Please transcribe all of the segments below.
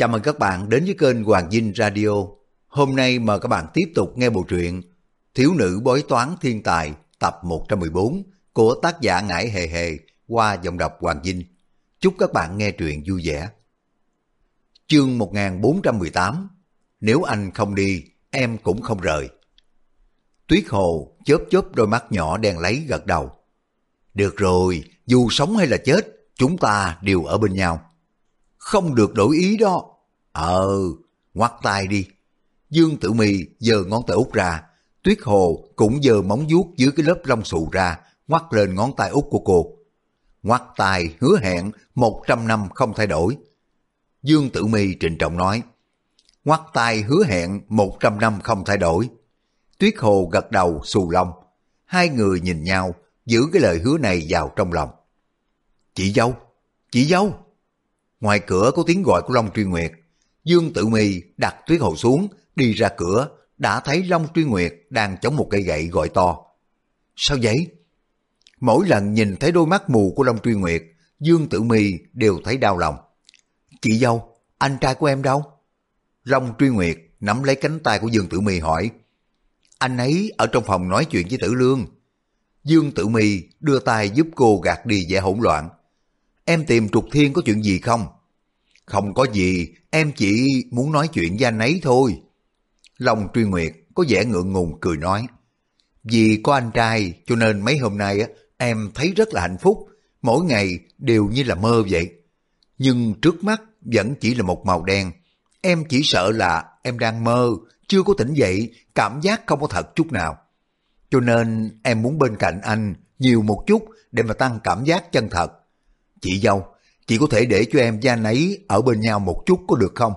Chào mừng các bạn đến với kênh Hoàng Dinh Radio. Hôm nay mời các bạn tiếp tục nghe bộ truyện Thiếu nữ bói toán thiên tài tập 114 của tác giả Ngải Hề Hề qua giọng đọc Hoàng Dinh. Chúc các bạn nghe truyện vui vẻ. Chương 1418 Nếu anh không đi, em cũng không rời. Tuyết Hồ chớp chớp đôi mắt nhỏ đen lấy gật đầu. Được rồi, dù sống hay là chết, chúng ta đều ở bên nhau. Không được đổi ý đó. Ờ, ngoắt tay đi. Dương Tử Mi giơ ngón tay út ra, Tuyết Hồ cũng giơ móng vuốt dưới cái lớp lông xù ra, ngoắt lên ngón tay út của cô. Ngoắt tay hứa hẹn 100 năm không thay đổi. Dương Tử Mi trịnh trọng nói, ngoắt tay hứa hẹn 100 năm không thay đổi. Tuyết Hồ gật đầu xù lông. Hai người nhìn nhau, giữ cái lời hứa này vào trong lòng. Chị dâu, chị dâu. Ngoài cửa có tiếng gọi của Long Truy Nguyệt. Dương Tử Mi đặt Tuyết Hồ xuống, đi ra cửa, đã thấy Long Truy Nguyệt đang chống một cây gậy gọi to. Sao vậy? Mỗi lần nhìn thấy đôi mắt mù của Long Truy Nguyệt, Dương Tử Mi đều thấy đau lòng. Chị dâu, anh trai của em đâu? Long Truy Nguyệt nắm lấy cánh tay của Dương Tử Mi hỏi. Anh ấy ở trong phòng nói chuyện với Tử Lương. Dương Tử Mi đưa tay giúp cô gạt đi vẻ hỗn loạn. Em tìm Trục Thiên có chuyện gì không? Không có gì, em chỉ muốn nói chuyện với anh ấy thôi. Long Truy Nguyệt có vẻ ngượng ngùng cười nói. Vì có anh trai cho nên mấy hôm nay em thấy rất là hạnh phúc, mỗi ngày đều như là mơ vậy. Nhưng trước mắt vẫn chỉ là một màu đen. Em chỉ sợ là em đang mơ, chưa có tỉnh dậy, cảm giác không có thật chút nào. Cho nên em muốn bên cạnh anh nhiều một chút để mà tăng cảm giác chân thật. Chị dâu, chị có thể để cho em và anh ấy ở bên nhau một chút có được không?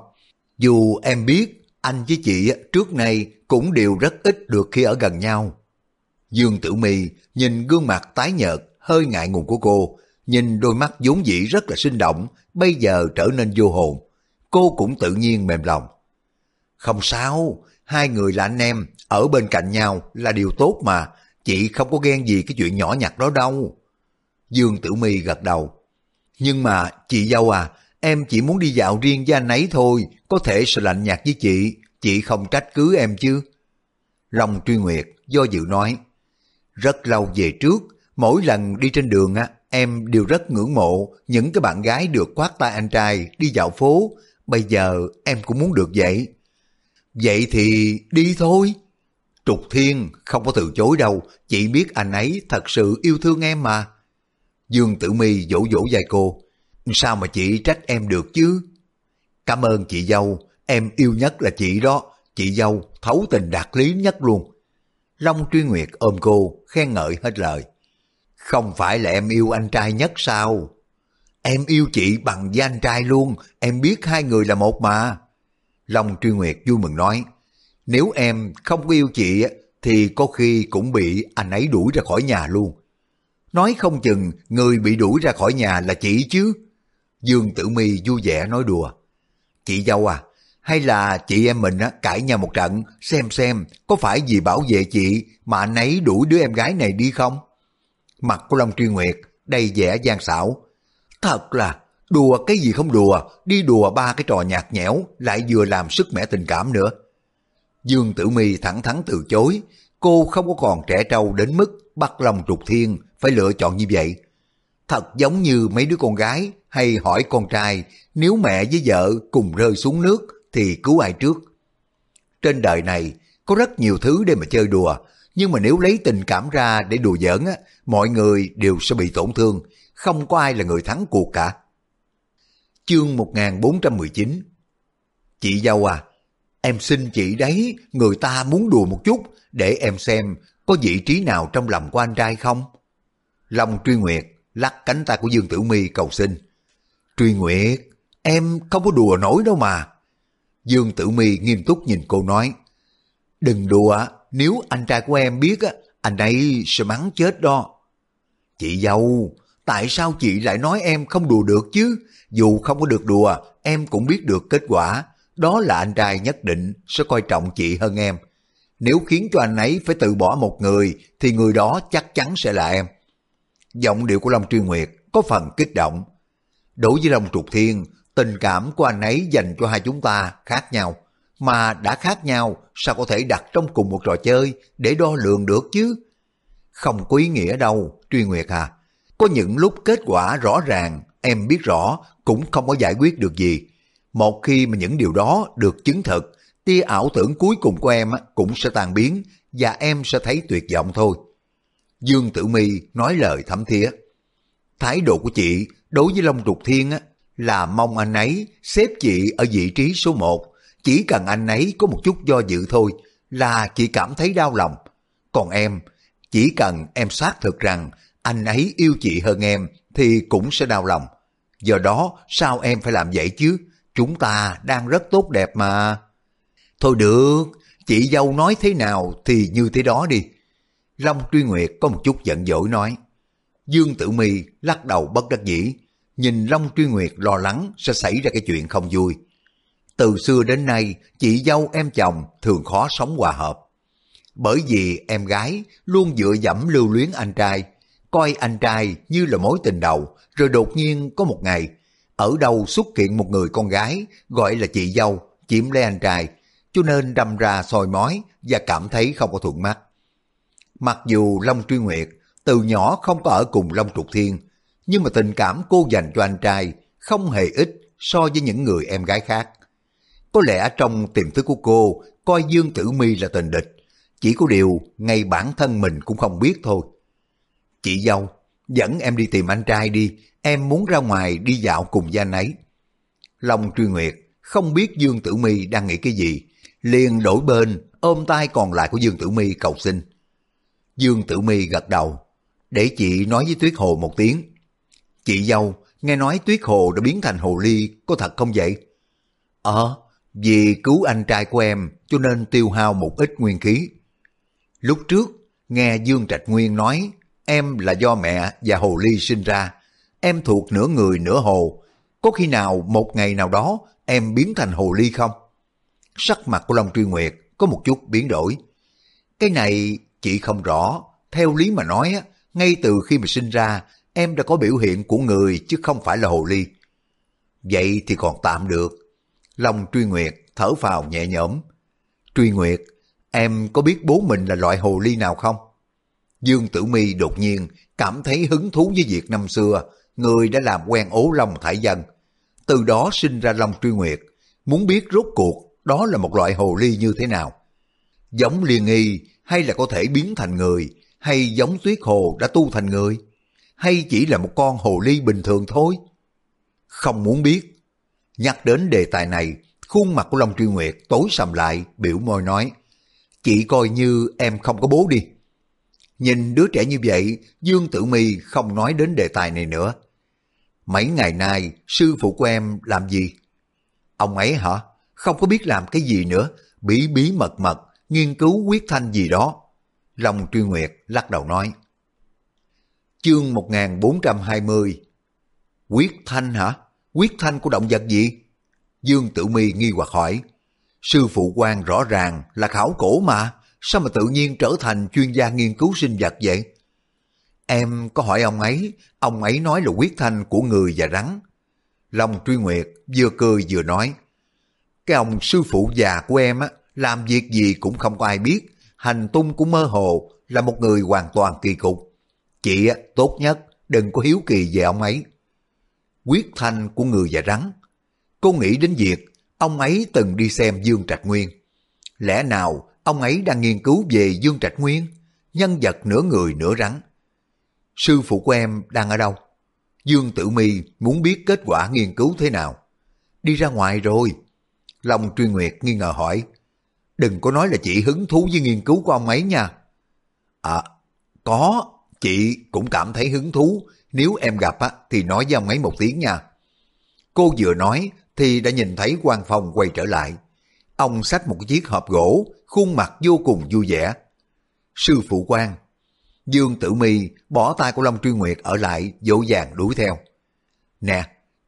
Dù em biết anh với chị trước nay cũng đều rất ít được khi ở gần nhau. Dương Tử Mi nhìn gương mặt tái nhợt, hơi ngại ngùng của cô, nhìn đôi mắt vốn dĩ rất là sinh động, bây giờ trở nên vô hồn. Cô cũng tự nhiên mềm lòng. Không sao, hai người là anh em, ở bên cạnh nhau là điều tốt mà, chị không có ghen gì cái chuyện nhỏ nhặt đó đâu. Dương Tử Mi gật đầu. Nhưng mà chị dâu à, em chỉ muốn đi dạo riêng với anh ấy thôi, có thể sẽ lạnh nhạt với chị, chị không trách cứ em chứ. Long Truy Nguyệt do dự nói, rất lâu về trước, mỗi lần đi trên đường á, em đều rất ngưỡng mộ những cái bạn gái được khoác tay anh trai đi dạo phố, bây giờ em cũng muốn được vậy. Vậy thì đi thôi. Trục Thiên không có từ chối đâu, chị biết anh ấy thật sự yêu thương em mà. Dương Tử Mi vỗ vỗ vai cô, sao mà chị trách em được chứ? Cảm ơn chị dâu, em yêu nhất là chị đó, chị dâu thấu tình đạt lý nhất luôn. Long Truy Nguyệt ôm cô, khen ngợi hết lời. Không phải là em yêu anh trai nhất sao? Em yêu chị bằng với anh trai luôn, em biết hai người là một mà. Long Truy Nguyệt vui mừng nói, nếu em không có yêu chị thì có khi cũng bị anh ấy đuổi ra khỏi nhà luôn. Nói không chừng người bị đuổi ra khỏi nhà là chị chứ. Dương Tử Mi vui vẻ nói đùa. Chị dâu à, hay là chị em mình á, cãi nhau một trận xem xem có phải vì bảo vệ chị mà anh ấy đuổi đứa em gái này đi không? Mặt của Long Truy Nguyệt đầy vẻ gian xảo. Thật là đùa cái gì không đùa, đi đùa ba cái trò nhạt nhẽo lại vừa làm sức mẻ tình cảm nữa. Dương Tử Mi thẳng thắn từ chối, cô không có còn trẻ trâu đến mức bắt lòng trục thiên phải lựa chọn như vậy. Thật giống như mấy đứa con gái hay hỏi con trai nếu mẹ với vợ cùng rơi xuống nước thì cứu ai trước. Trên đời này có rất nhiều thứ để mà chơi đùa, nhưng mà nếu lấy tình cảm ra để đùa giỡn á, mọi người đều sẽ bị tổn thương, không có ai là người thắng cuộc cả. Chương 1419 Chị dâu à, em xin chị đấy, người ta muốn đùa một chút để em xem có vị trí nào trong lòng của anh trai không? Long Truy Nguyệt lắc cánh tay của Dương Tử Mi cầu xin. Truy Nguyệt, em không có đùa nổi đâu mà. Dương Tử Mi nghiêm túc nhìn cô nói, đừng đùa, nếu anh trai của em biết, anh ấy sẽ mắng chết đó. Chị dâu, tại sao chị lại nói em không đùa được chứ? Dù không có được đùa, em cũng biết được kết quả. Đó là anh trai nhất định sẽ coi trọng chị hơn em. Nếu khiến cho anh ấy phải từ bỏ một người, thì người đó chắc chắn sẽ là em. Giọng điệu của Long Truy Nguyệt có phần kích động. Đối với Long Trục Thiên, tình cảm của anh ấy dành cho hai chúng ta khác nhau. Mà đã khác nhau, sao có thể đặt trong cùng một trò chơi để đo lường được chứ? Không có ý nghĩa đâu, Truy Nguyệt à. Có những lúc kết quả rõ ràng, em biết rõ, cũng không có giải quyết được gì. Một khi mà những điều đó được chứng thực, tia ảo tưởng cuối cùng của em cũng sẽ tan biến và em sẽ thấy tuyệt vọng thôi. Dương Tử Mi nói lời thấm thía. Thái độ của chị đối với Long Trục Thiên á, là mong anh ấy xếp chị ở vị trí số một. Chỉ cần anh ấy có một chút do dự thôi là chị cảm thấy đau lòng. Còn em, chỉ cần em xác thực rằng anh ấy yêu chị hơn em thì cũng sẽ đau lòng. Do đó sao em phải làm vậy chứ? Chúng ta đang rất tốt đẹp mà. Thôi được, chị dâu nói thế nào thì như thế đó đi. Long Truy Nguyệt có một chút giận dỗi nói. Dương Tử Mi lắc đầu bất đắc dĩ, nhìn Long Truy Nguyệt lo lắng sẽ xảy ra cái chuyện không vui. Từ xưa đến nay, chị dâu em chồng thường khó sống hòa hợp. Bởi vì em gái luôn dựa dẫm lưu luyến anh trai, coi anh trai như là mối tình đầu, rồi đột nhiên có một ngày, ở đâu xuất hiện một người con gái gọi là chị dâu, chiếm lấy anh trai, cho nên đâm ra soi mói và cảm thấy không có thuận mắt. Mặc dù Long Truy Nguyệt từ nhỏ không có ở cùng Long Trục Thiên, nhưng mà tình cảm cô dành cho anh trai không hề ít so với những người em gái khác. Có lẽ trong tiềm thức của cô coi Dương Tử Mi là tình địch, chỉ có điều ngay bản thân mình cũng không biết thôi. Chị dâu, dẫn em đi tìm anh trai đi, em muốn ra ngoài đi dạo cùng với anh ấy. Long Truy Nguyệt không biết Dương Tử Mi đang nghĩ cái gì, liền đổi bên ôm tay còn lại của Dương Tử Mi cầu xin. Dương Tử Mi gật đầu, để chị nói với Tuyết Hồ một tiếng. Chị dâu, nghe nói Tuyết Hồ đã biến thành hồ ly, có thật không vậy? Ờ, vì cứu anh trai của em cho nên tiêu hao một ít nguyên khí. Lúc trước, nghe Dương Trạch Nguyên nói em là do mẹ và hồ ly sinh ra. Em thuộc nửa người nửa hồ. Có khi nào một ngày nào đó em biến thành hồ ly không? Sắc mặt của Long Truy Nguyệt có một chút biến đổi. Cái này chị không rõ. Theo lý mà nói, ngay từ khi mà sinh ra, em đã có biểu hiện của người chứ không phải là hồ ly. Vậy thì còn tạm được. Long Truy Nguyệt thở phào nhẹ nhõm. Truy Nguyệt, em có biết bố mình là loại hồ ly nào không? Dương Tử Mi đột nhiên cảm thấy hứng thú với việc năm xưa, người đã làm quen ố long thải dân. Từ đó sinh ra Long Truy Nguyệt, muốn biết rốt cuộc đó là một loại hồ ly như thế nào. Giống liên nghi hay là có thể biến thành người, hay giống tuyết hồ đã tu thành người, hay chỉ là một con hồ ly bình thường thôi? Không muốn biết. Nhắc đến đề tài này, khuôn mặt của Long Truy Nguyệt tối sầm lại, biểu môi nói, chị coi như em không có bố đi. Nhìn đứa trẻ như vậy, Dương Tử Mi không nói đến đề tài này nữa. Mấy ngày nay, sư phụ của em làm gì? Ông ấy hả? Không có biết làm cái gì nữa, bí bí mật mật, nghiên cứu quyết thanh gì đó. Long Truy Nguyệt lắc đầu nói. Chương 1420 Quyết thanh hả? Quyết thanh của động vật gì? Dương Tử Mi nghi hoặc hỏi. Sư phụ quan rõ ràng là khảo cổ mà, sao mà tự nhiên trở thành chuyên gia nghiên cứu sinh vật vậy? Em có hỏi ông ấy, ông ấy nói là quyết thanh của người và rắn. Long Truy Nguyệt vừa cười vừa nói. Cái ông sư phụ già của em á, làm việc gì cũng không có ai biết, hành tung cũng mơ hồ, là một người hoàn toàn kỳ cục. Chị tốt nhất đừng có hiếu kỳ về ông ấy. Quyết thanh của người và rắn. Cô nghĩ đến việc ông ấy từng đi xem Dương Trạch Nguyên. Lẽ nào ông ấy đang nghiên cứu về Dương Trạch Nguyên, nhân vật nửa người nửa rắn. Sư phụ của em đang ở đâu? Dương Tử Mi muốn biết kết quả nghiên cứu thế nào. Đi ra ngoài rồi. Long Truy Nguyệt nghi ngờ hỏi. Đừng có nói là chị hứng thú với nghiên cứu của ông ấy nha. À, có, chị cũng cảm thấy hứng thú. Nếu em gặp á, thì nói với ông ấy một tiếng nha. Cô vừa nói thì đã nhìn thấy quan Phong quay trở lại. Ông xách một chiếc hộp gỗ, khuôn mặt vô cùng vui vẻ. Sư phụ quan, Dương Tử Mi bỏ tay của Long Truy Nguyệt ở lại dỗ dàng đuổi theo. Nè,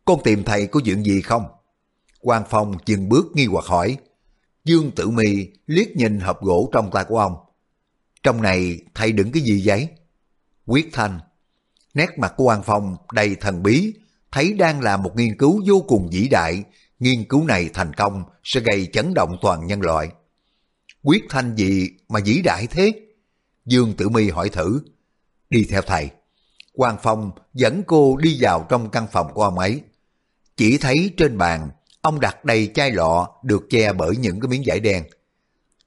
con tìm thầy có chuyện gì không? Quan Phong dừng bước nghi hoặc hỏi. Dương Tử Mi liếc nhìn hộp gỗ trong tay của ông. Trong này thầy đựng cái gì vậy? Quyết thanh. Nét mặt của Quan Phong đầy thần bí, thấy đang làm một nghiên cứu vô cùng vĩ đại, nghiên cứu này thành công sẽ gây chấn động toàn nhân loại. Quyết thanh gì mà vĩ đại thế? Dương Tử Mi hỏi thử. Đi theo thầy. Hoàng Phong dẫn cô đi vào trong căn phòng của ông ấy. Chỉ thấy trên bàn, ông đặt đầy chai lọ được che bởi những cái miếng vải đen.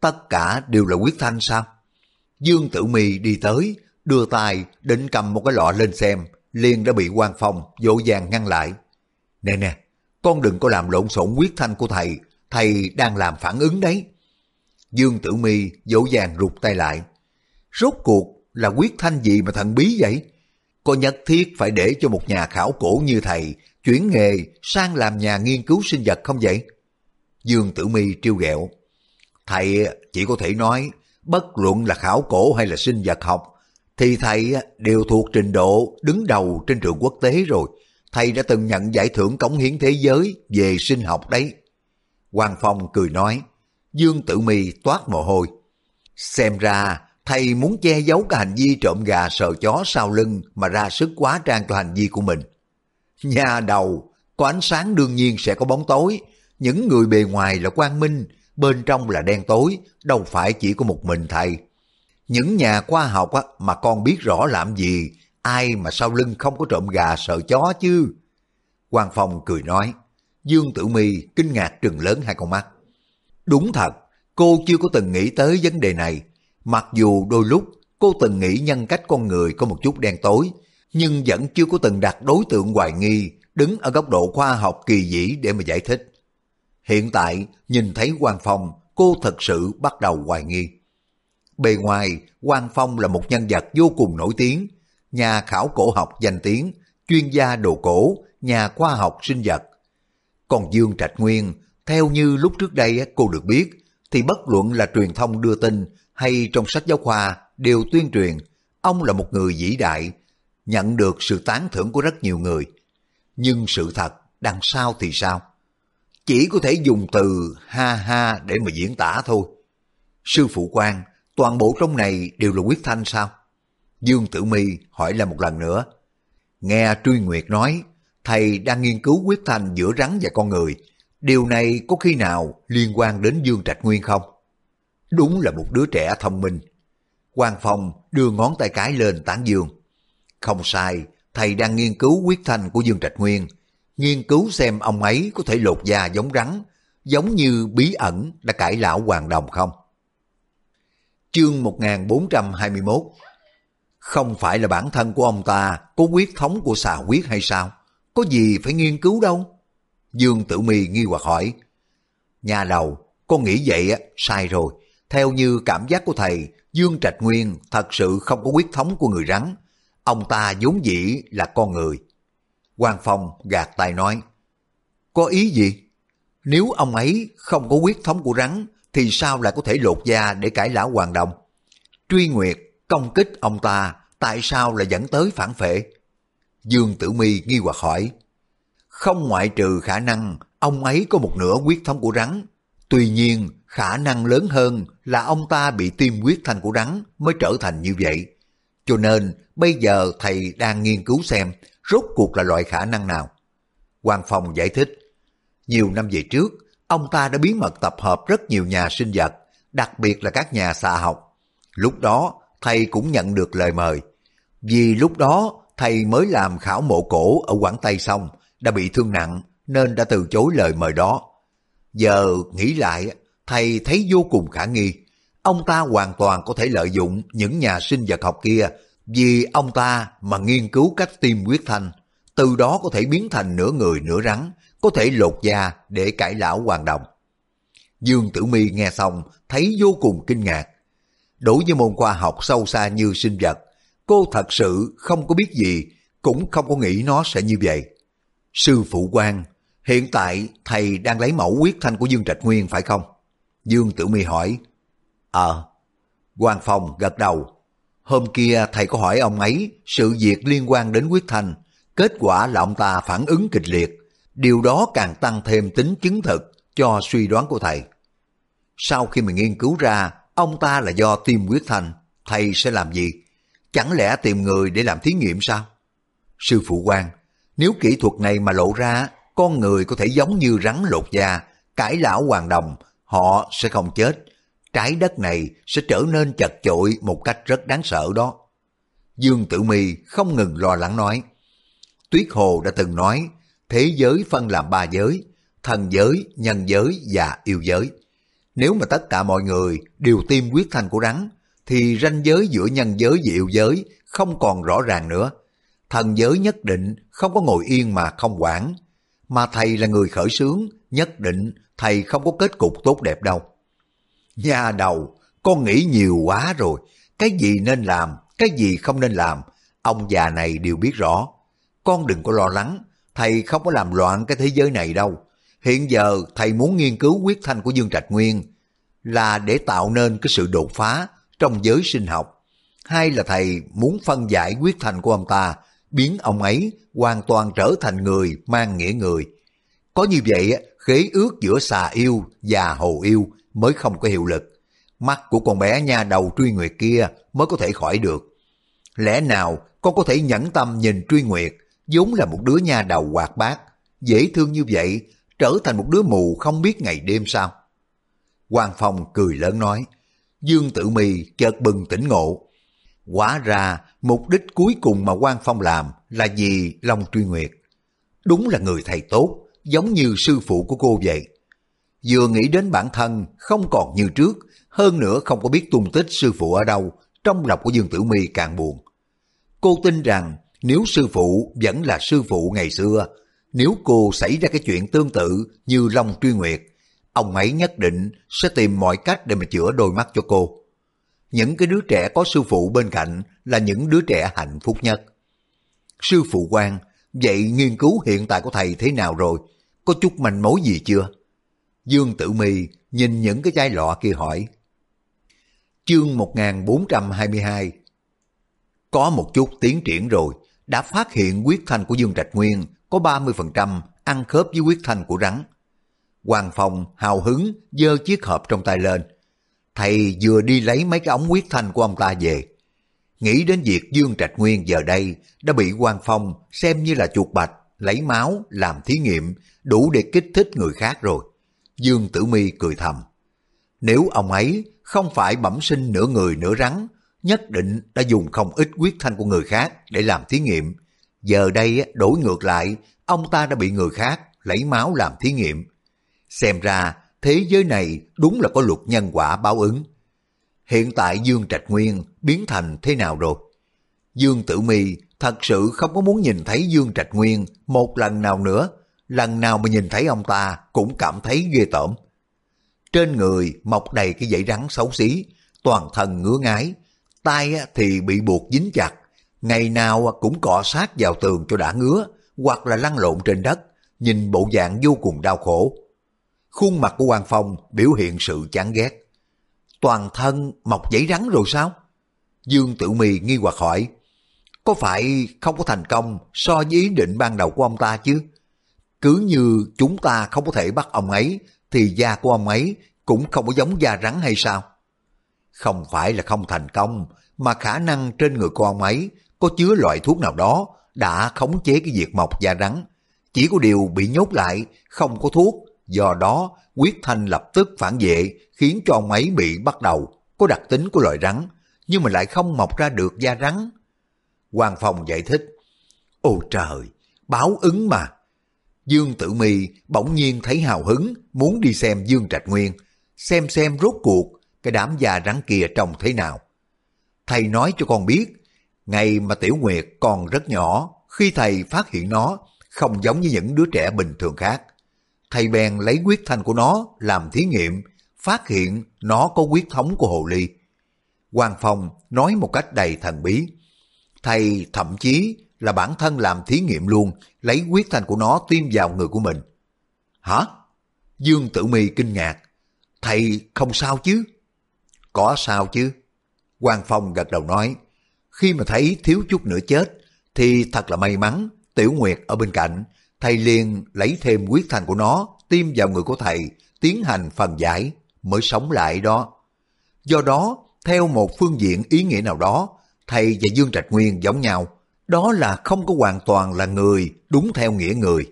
Tất cả đều là quyết thanh sao? Dương Tử Mi đi tới, đưa tay định cầm một cái lọ lên xem, liền đã bị quan phong dỗ dàng ngăn lại. Nè nè, con đừng có làm lộn xộn quyết thanh của thầy, thầy đang làm phản ứng đấy. Dương Tử Mi dỗ dàng rụt tay lại. Rốt cuộc là quyết thanh gì mà thần bí vậy? Có nhất thiết phải để cho một nhà khảo cổ như thầy chuyển nghề sang làm nhà nghiên cứu sinh vật không vậy? Dương Tử Mi trêu ghẹo. Thầy chỉ có thể nói, bất luận là khảo cổ hay là sinh vật học, thì thầy đều thuộc trình độ đứng đầu trên trường quốc tế rồi. Thầy đã từng nhận giải thưởng cống hiến thế giới về sinh học đấy. Hoàng Phong cười nói, Dương Tử Mi toát mồ hôi. Xem ra thầy muốn che giấu cái hành vi trộm gà sờ chó sau lưng mà ra sức quá trang cho hành vi của mình. Nhà đầu, có ánh sáng đương nhiên sẽ có bóng tối. Những người bề ngoài là quang minh, bên trong là đen tối, đâu phải chỉ có một mình thầy. Những nhà khoa học á, mà con biết rõ làm gì, ai mà sau lưng không có trộm gà sợ chó chứ. Quang Phong cười nói, Dương Tử Mi kinh ngạc trừng lớn hai con mắt. Đúng thật, cô chưa có từng nghĩ tới vấn đề này. Mặc dù đôi lúc cô từng nghĩ nhân cách con người có một chút đen tối, nhưng vẫn chưa có từng đặt đối tượng hoài nghi đứng ở góc độ khoa học kỳ dĩ để mà giải thích. Hiện tại, nhìn thấy Quang Phong, cô thật sự bắt đầu hoài nghi. Bề ngoài, Quang Phong là một nhân vật vô cùng nổi tiếng, nhà khảo cổ học danh tiếng, chuyên gia đồ cổ, nhà khoa học sinh vật. Còn Dương Trạch Nguyên, theo như lúc trước đây cô được biết, thì bất luận là truyền thông đưa tin hay trong sách giáo khoa đều tuyên truyền ông là một người vĩ đại, nhận được sự tán thưởng của rất nhiều người. Nhưng sự thật đằng sau thì sao? Chỉ có thể dùng từ ha ha để mà diễn tả thôi. Sư phụ quan, toàn bộ trong này đều là quyết thanh sao? Dương Tử Mi hỏi lại một lần nữa. Nghe Truy Nguyệt nói, thầy đang nghiên cứu quyết thanh giữa rắn và con người. Điều này có khi nào liên quan đến Dương Trạch Nguyên không? Đúng là một đứa trẻ thông minh. Quang Phong đưa ngón tay cái lên tán dương. Không sai, thầy đang nghiên cứu quyết thanh của Dương Trạch Nguyên. Nghiên cứu xem ông ấy có thể lột da giống rắn, giống như bí ẩn đã cải lão hoàng đồng không? Chương 1421 Không phải là bản thân của ông ta có quyết thống của xà quyết hay sao? Có gì phải nghiên cứu đâu? Dương Tử Mì nghi hoặc hỏi. Nhà đầu, con nghĩ vậy á, sai rồi. Theo như cảm giác của thầy, Dương Trạch Nguyên thật sự không có quyết thống của người rắn. Ông ta vốn dĩ là con người. Quang Phong gạt tay nói. Có ý gì? Nếu ông ấy không có quyết thống của rắn, thì sao lại có thể lột da để cải lão hoàng đồng? Truy Nguyệt công kích ông ta, tại sao lại dẫn tới phản phệ? Dương Tử Mi nghi hoặc hỏi. Không ngoại trừ khả năng ông ấy có một nửa quyết thống của rắn. Tuy nhiên, khả năng lớn hơn là ông ta bị tiêm huyết thanh của rắn mới trở thành như vậy. Cho nên, bây giờ thầy đang nghiên cứu xem rốt cuộc là loại khả năng nào. Hoàng Phong giải thích, nhiều năm về trước, ông ta đã bí mật tập hợp rất nhiều nhà sinh vật, đặc biệt là các nhà xạ học. Lúc đó, thầy cũng nhận được lời mời. Vì lúc đó, thầy mới làm khảo mộ cổ ở Quảng Tây xong, đã bị thương nặng nên đã từ chối lời mời đó. Giờ nghĩ lại, thầy thấy vô cùng khả nghi. Ông ta hoàn toàn có thể lợi dụng những nhà sinh vật học kia vì ông ta mà nghiên cứu cách tiêm huyết thanh, từ đó có thể biến thành nửa người nửa rắn, có thể lột da để cải lão hoàng đồng. Dương Tử Mi nghe xong thấy vô cùng kinh ngạc. Đối với môn khoa học sâu xa như sinh vật, cô thật sự không có biết gì, cũng không có nghĩ nó sẽ như vậy. Sư phụ quan, hiện tại thầy đang lấy mẫu huyết thanh của Dương Trạch Nguyên phải không? Dương Tử Mi hỏi. Ờ. Quan Phong gật đầu. Hôm kia thầy có hỏi ông ấy sự việc liên quan đến huyết thanh, kết quả là ông ta phản ứng kịch liệt. Điều đó càng tăng thêm tính chứng thực cho suy đoán của thầy. Sau khi mình nghiên cứu ra ông ta là do tiêm huyết thanh, thầy sẽ làm gì? Chẳng lẽ tìm người để làm thí nghiệm sao? Sư phụ quan, Nếu kỹ thuật này mà lộ ra, con người có thể giống như rắn lột da, cải lão hoàng đồng, họ sẽ không chết. Trái đất này sẽ trở nên chật chội một cách rất đáng sợ đó. Dương Tử Mi không ngừng lo lắng nói. Tuyết Hồ đã từng nói, thế giới phân làm ba giới, thần giới, nhân giới và yêu giới. Nếu mà tất cả mọi người đều tiêm quyết thanh của rắn, thì ranh giới giữa nhân giới và yêu giới không còn rõ ràng nữa. Thần giới nhất định không có ngồi yên mà không quản, mà thầy là người khởi sướng nhất định thầy không có kết cục tốt đẹp đâu. Nhà đầu, con nghĩ nhiều quá rồi, cái gì nên làm, cái gì không nên làm, ông già này đều biết rõ. Con đừng có lo lắng, thầy không có làm loạn cái thế giới này đâu. Hiện giờ thầy muốn nghiên cứu quyết thanh của Dương Trạch Nguyên là để tạo nên cái sự đột phá trong giới sinh học. Hay là thầy muốn phân giải quyết thanh của ông ta, biến ông ấy hoàn toàn trở thành người mang nghĩa người. Có như vậy, khế ước giữa xà yêu và hồ yêu mới không có hiệu lực. Mắt của con bé nha đầu truy nguyệt kia mới có thể khỏi được. Lẽ nào con có thể nhẫn tâm nhìn truy nguyệt, vốn là một đứa nha đầu hoạt bát, dễ thương như vậy, trở thành một đứa mù không biết ngày đêm sao? Hoàng Phong cười lớn nói, Dương Tử Mì chợt bừng tỉnh ngộ. Quả ra, mục đích cuối cùng mà Quan Phong làm là gì Long Truy Nguyệt. Đúng là người thầy tốt, giống như sư phụ của cô vậy. Vừa nghĩ đến bản thân không còn như trước, hơn nữa không có biết tung tích sư phụ ở đâu, trong lòng của Dương Tử Mi càng buồn. Cô tin rằng nếu sư phụ vẫn là sư phụ ngày xưa, nếu cô xảy ra cái chuyện tương tự như Long Truy Nguyệt, ông ấy nhất định sẽ tìm mọi cách để mà chữa đôi mắt cho cô. Những cái đứa trẻ có sư phụ bên cạnh là những đứa trẻ hạnh phúc nhất. Sư phụ quan, vậy nghiên cứu hiện tại của thầy thế nào rồi? Có chút manh mối gì chưa? Dương Tử Mi nhìn những cái chai lọ kia hỏi. Chương 1422 Có một chút tiến triển rồi, đã phát hiện huyết thanh của Dương Trạch Nguyên có 30% ăn khớp với huyết thanh của rắn. Hoàng Phong hào hứng dơ chiếc hộp trong tay lên. Thầy vừa đi lấy mấy cái ống huyết thanh của ông ta về. Nghĩ đến việc Dương Trạch Nguyên giờ đây đã bị Hoàng Phong xem như là chuột bạch, lấy máu, làm thí nghiệm, đủ để kích thích người khác rồi. Dương Tử Mi cười thầm. Nếu ông ấy không phải bẩm sinh nửa người nửa rắn, nhất định đã dùng không ít huyết thanh của người khác để làm thí nghiệm. Giờ đây đổi ngược lại, ông ta đã bị người khác lấy máu làm thí nghiệm. Xem ra thế giới này đúng là có luật nhân quả báo ứng. Hiện tại Dương Trạch Nguyên biến thành thế nào rồi? Dương Tử Mi thật sự không có muốn nhìn thấy Dương Trạch Nguyên một lần nào nữa. Lần nào mà nhìn thấy ông ta cũng cảm thấy ghê tởm. Trên người mọc đầy cái dãy rắn xấu xí, toàn thân ngứa ngái, tay thì bị buộc dính chặt, ngày nào cũng cọ sát vào tường cho đã ngứa, hoặc là lăn lộn trên đất, nhìn bộ dạng vô cùng đau khổ. Khuôn mặt của quan Phong biểu hiện sự chán ghét. Toàn thân mọc dãy rắn rồi sao? Dương Tử Mì nghi hoặc hỏi, có phải không có thành công so với ý định ban đầu của ông ta chứ? Cứ như chúng ta không có thể bắt ông ấy, thì da của ông ấy cũng không có giống da rắn hay sao? Không phải là không thành công, mà khả năng trên người của ông ấy có chứa loại thuốc nào đó đã khống chế cái việc mọc da rắn. Chỉ có điều bị nhốt lại, không có thuốc, do đó quyết thanh lập tức phản vệ khiến cho ông ấy bị bắt đầu có đặc tính của loài rắn, nhưng mà lại không mọc ra được da rắn. Hoàng Phong giải thích, Ôi trời, báo ứng mà. Dương Tử Mi bỗng nhiên thấy hào hứng, muốn đi xem Dương Trạch Nguyên, xem xem rốt cuộc cái đám già rắn kia trông thế nào. Thầy nói cho con biết, ngày mà Tiểu Nguyệt còn rất nhỏ, khi thầy phát hiện nó không giống như những đứa trẻ bình thường khác. Thầy bèn lấy huyết thanh của nó làm thí nghiệm, phát hiện nó có huyết thống của hồ ly. Hoàng Phong nói một cách đầy thần bí. Thầy thậm chí là bản thân làm thí nghiệm luôn, lấy huyết thanh của nó tiêm vào người của mình. Hả? Dương Tử Mi kinh ngạc. Thầy không sao chứ? Có sao chứ? Quang Phong gật đầu nói. Khi mà thấy thiếu chút nữa chết, thì thật là may mắn, Tiểu Nguyệt ở bên cạnh, thầy liền lấy thêm huyết thanh của nó, tiêm vào người của thầy, tiến hành phần giải, mới sống lại đó. Do đó, theo một phương diện ý nghĩa nào đó, thầy và Dương Trạch Nguyên giống nhau, đó là không có hoàn toàn là người đúng theo nghĩa người.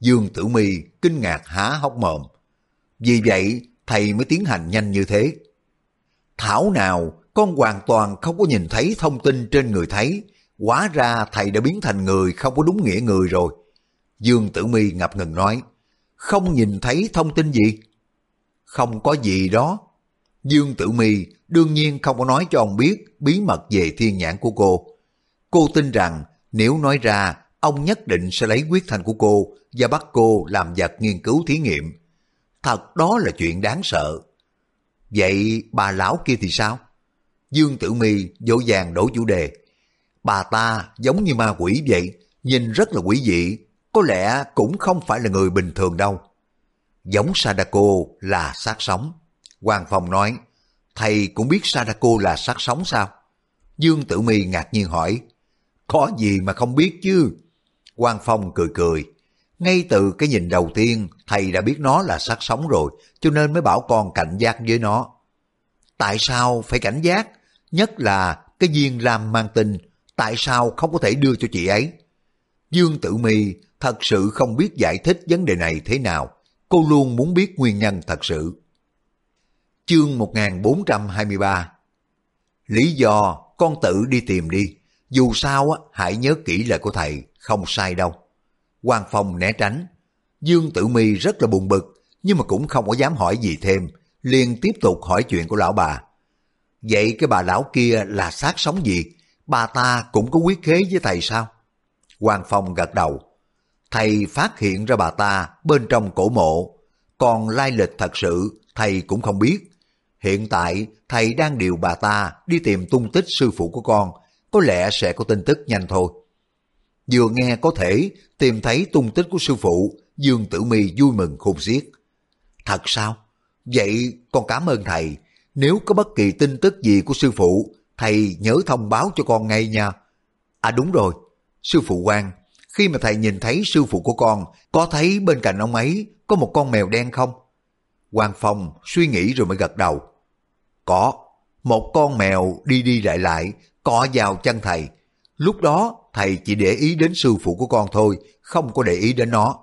Dương Tử Mi kinh ngạc há hốc mồm. Vì vậy thầy mới tiến hành nhanh như thế. Thảo nào con hoàn toàn không có nhìn thấy thông tin trên người thấy, Quá ra thầy đã biến thành người không có đúng nghĩa người rồi. Dương Tử Mi ngập ngừng nói, không nhìn thấy thông tin gì? Không có gì đó. Dương Tử Mi đương nhiên không có nói cho ông biết bí mật về thiên nhãn của cô. Cô tin rằng nếu nói ra, ông nhất định sẽ lấy quyết thanh của cô và bắt cô làm vật nghiên cứu thí nghiệm. Thật đó là chuyện đáng sợ. Vậy bà lão kia thì sao? Dương Tử Mi dỗ dàng đổi chủ đề. Bà ta giống như ma quỷ vậy, nhìn rất là quỷ dị, có lẽ cũng không phải là người bình thường đâu. Giống Sadako là sát sống. Hoàng Phong nói, thầy cũng biết Sadako là sát sống sao? Dương Tử Mi ngạc nhiên hỏi, có gì mà không biết chứ? Quan Phong cười cười, ngay từ cái nhìn đầu tiên thầy đã biết nó là sát sống rồi, cho nên mới bảo con cảnh giác với nó. Tại sao phải cảnh giác? Nhất là cái viên lam mang tin tại sao không có thể đưa cho chị ấy? Dương Tử Mi thật sự không biết giải thích vấn đề này thế nào. Cô luôn muốn biết nguyên nhân thật sự. Chương 1423 Lý do con tự đi tìm đi. Dù sao á, hãy nhớ kỹ lời của thầy, không sai đâu. Quan Phong né tránh. Dương Tử Mi rất là buồn bực, nhưng mà cũng không có dám hỏi gì thêm, liền tiếp tục hỏi chuyện của lão bà. Vậy cái bà lão kia là sát sống gì? bà ta cũng có quyết khế với thầy sao? Quan Phong gật đầu. Thầy phát hiện ra bà ta bên trong cổ mộ, còn lai lịch thật sự thầy cũng không biết. Hiện tại thầy đang điều bà ta đi tìm tung tích sư phụ của con, có lẽ sẽ có tin tức nhanh thôi. Vừa nghe có thể tìm thấy tung tích của sư phụ, Dương Tử Mi vui mừng khôn xiết. Thật sao? Vậy con cảm ơn thầy. Nếu có bất kỳ tin tức gì của sư phụ, thầy nhớ thông báo cho con ngay nha. À đúng rồi, sư phụ quan, khi mà thầy nhìn thấy sư phụ của con, có thấy bên cạnh ông ấy có một con mèo đen không? Quan Phong suy nghĩ rồi mới gật đầu. Có, một con mèo đi đi lại lại, cọ vào chân thầy. Lúc đó thầy chỉ để ý đến sư phụ của con thôi, không có để ý đến nó.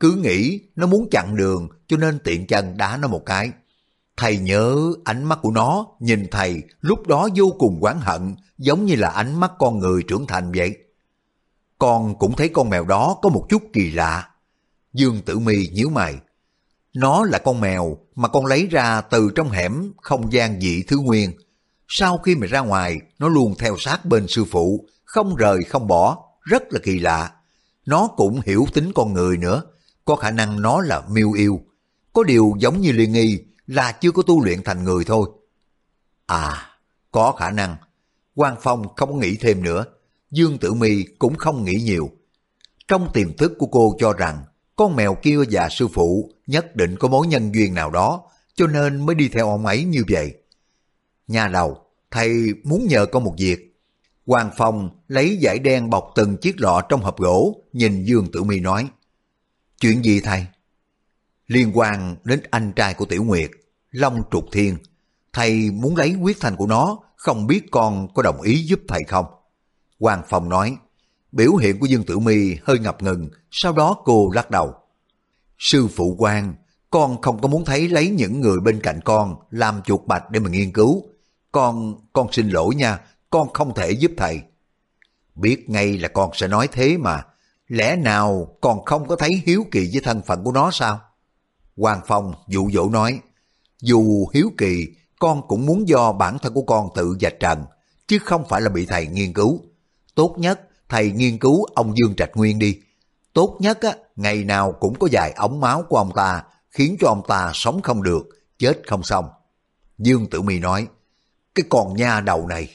Cứ nghĩ nó muốn chặn đường cho nên tiện chân đá nó một cái. Thầy nhớ ánh mắt của nó, nhìn thầy lúc đó vô cùng oán hận, giống như là ánh mắt con người trưởng thành vậy. Con cũng thấy con mèo đó có một chút kỳ lạ. Dương Tử Mi nhíu mày. Nó là con mèo mà con lấy ra từ trong hẻm không gian dị thứ nguyên. Sau khi mà ra ngoài, nó luôn theo sát bên sư phụ, không rời không bỏ, rất là kỳ lạ. Nó cũng hiểu tính con người nữa, có khả năng nó là miêu yêu. Có điều giống như Liên Nghi, là chưa có tu luyện thành người thôi. À, có khả năng. Quan Phong không nghĩ thêm nữa. Dương Tử Mi cũng không nghĩ nhiều. Trong tiềm thức của cô cho rằng con mèo kia và sư phụ nhất định có mối nhân duyên nào đó cho nên mới đi theo ông ấy như vậy. Nhà đầu, thầy muốn nhờ con một việc. Hoàng Phong lấy giải đen bọc từng chiếc lọ trong hộp gỗ, nhìn Dương Tử Mi nói. Chuyện gì thầy? liên quan đến anh trai của Tiểu Nguyệt, Long Trục Thiên. Thầy muốn lấy quyết thành của nó, không biết con có đồng ý giúp thầy không? Hoàng Phong nói, biểu hiện của Dương Tử Mi hơi ngập ngừng, sau đó cô lắc đầu. Sư phụ Quang, con không có muốn thấy lấy những người bên cạnh con làm chuột bạch để mà nghiên cứu. Con, con xin lỗi nha, con không thể giúp thầy. Biết ngay là con sẽ nói thế mà, lẽ nào con không có thấy hiếu kỳ với thân phận của nó sao? Hoàng Phong dụ dỗ nói, dù hiếu kỳ, con cũng muốn do bản thân của con tự dạch trần, chứ không phải là bị thầy nghiên cứu. Tốt nhất, thầy nghiên cứu ông Dương Trạch Nguyên đi. Tốt nhất, á, ngày nào cũng có vài ống máu của ông ta, khiến cho ông ta sống không được, chết không xong. Dương Tử Mi nói, cái con nha đầu này.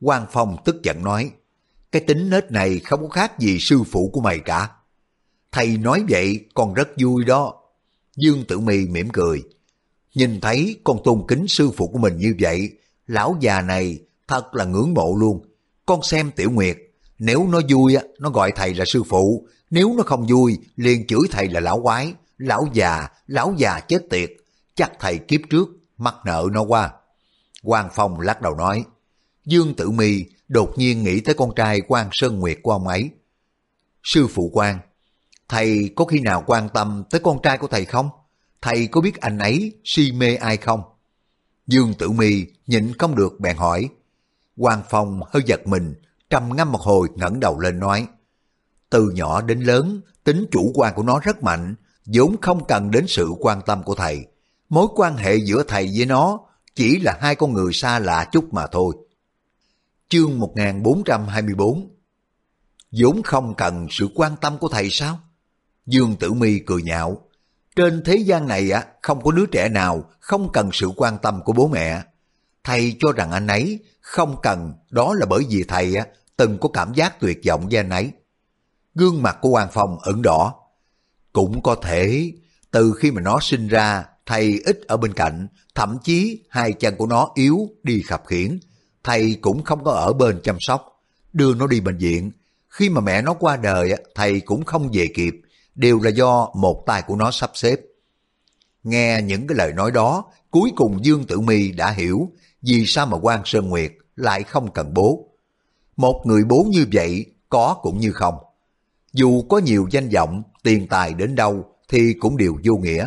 quan Phong tức giận nói, cái tính nết này không có khác gì sư phụ của mày cả. Thầy nói vậy con rất vui đó. Dương Tử Mi mỉm cười. Nhìn thấy con tôn kính sư phụ của mình như vậy, lão già này thật là ngưỡng mộ luôn. Con xem Tiểu Nguyệt, nếu nó vui nó gọi thầy là sư phụ, nếu nó không vui liền chửi thầy là lão quái, lão già, lão già chết tiệt, chắc thầy kiếp trước mắc nợ nó qua. Hoàng Phong lắc đầu nói, Dương Tử Mi đột nhiên nghĩ tới con trai quan Sơn Nguyệt của ông ấy. Sư phụ quan, thầy có khi nào quan tâm tới con trai của thầy không? Thầy có biết anh ấy si mê ai không? Dương Tử Mi nhịn không được bèn hỏi. Quan Phong hơi giật mình, trầm ngâm một hồi ngẩng đầu lên nói. Từ nhỏ đến lớn, tính chủ quan của nó rất mạnh, vốn không cần đến sự quan tâm của thầy. Mối quan hệ giữa thầy với nó chỉ là hai con người xa lạ chút mà thôi. Chương 1424 vốn không cần sự quan tâm của thầy sao? Dương Tử Mi cười nhạo. Trên thế gian này á không có đứa trẻ nào không cần sự quan tâm của bố mẹ. Thầy cho rằng anh ấy không cần, đó là bởi vì thầy á từng có cảm giác tuyệt vọng với anh ấy. Gương mặt của Hoàng Phong ửng đỏ. Cũng có thể, từ khi mà nó sinh ra, thầy ít ở bên cạnh, thậm chí hai chân của nó yếu đi khập khiển. Thầy cũng không có ở bên chăm sóc, đưa nó đi bệnh viện. Khi mà mẹ nó qua đời, thầy cũng không về kịp, đều là do một tay của nó sắp xếp. Nghe những cái lời nói đó, cuối cùng Dương Tử Mi đã hiểu vì sao mà quan Sơn Nguyệt lại không cần bố. Một người bố như vậy có cũng như không. Dù có nhiều danh vọng, tiền tài đến đâu thì cũng đều vô nghĩa.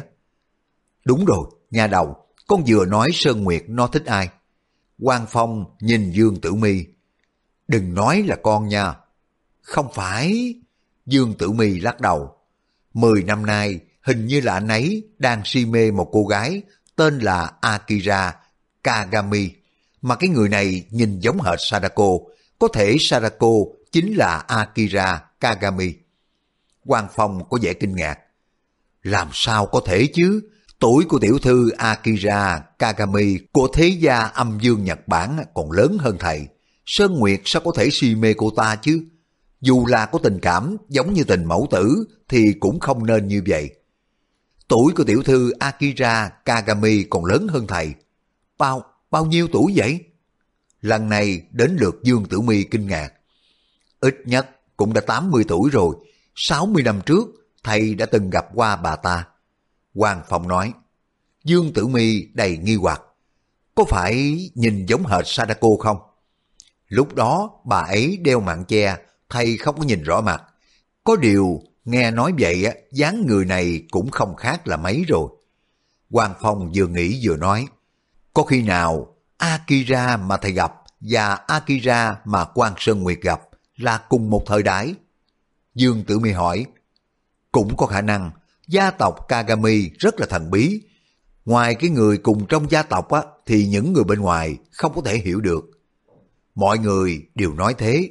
Đúng rồi, nhà đầu, con vừa nói Sơn Nguyệt nó thích ai. Quang Phong nhìn Dương Tử Mi. Đừng nói là con nha. Không phải. Dương Tử Mi lắc đầu. Mười năm nay, hình như là anh ấy đang si mê một cô gái tên là Akira Kagami. Mà cái người này nhìn giống hệt Sadako. Có thể Sadako chính là Akira Kagami. Quang Phong có vẻ kinh ngạc. Làm sao có thể chứ? Tuổi của tiểu thư Akira Kagami của thế gia âm dương Nhật Bản còn lớn hơn thầy. Sơn Nguyệt sao có thể si mê cô ta chứ? Dù là có tình cảm giống như tình mẫu tử thì cũng không nên như vậy. Tuổi của tiểu thư Akira Kagami còn lớn hơn thầy. Bao, bao nhiêu tuổi vậy? Lần này đến lượt Dương Tử Mi kinh ngạc. Ít nhất cũng đã 80 tuổi rồi. 60 năm trước, thầy đã từng gặp qua bà ta. Hoàng Phong nói, Dương Tử Mi đầy nghi hoặc. Có phải nhìn giống hệt Sadako không? Lúc đó bà ấy đeo mạng che, thầy không có nhìn rõ mặt. Có điều, nghe nói vậy, á, dáng người này cũng không khác là mấy rồi. Hoàng Phong vừa nghĩ vừa nói, có khi nào Akira mà thầy gặp và Akira mà Quang Sơn Nguyệt gặp là cùng một thời đại? Dương Tử Mi hỏi, cũng có khả năng gia tộc Kagami rất là thần bí. Ngoài cái người cùng trong gia tộc á, thì những người bên ngoài không có thể hiểu được. Mọi người đều nói thế.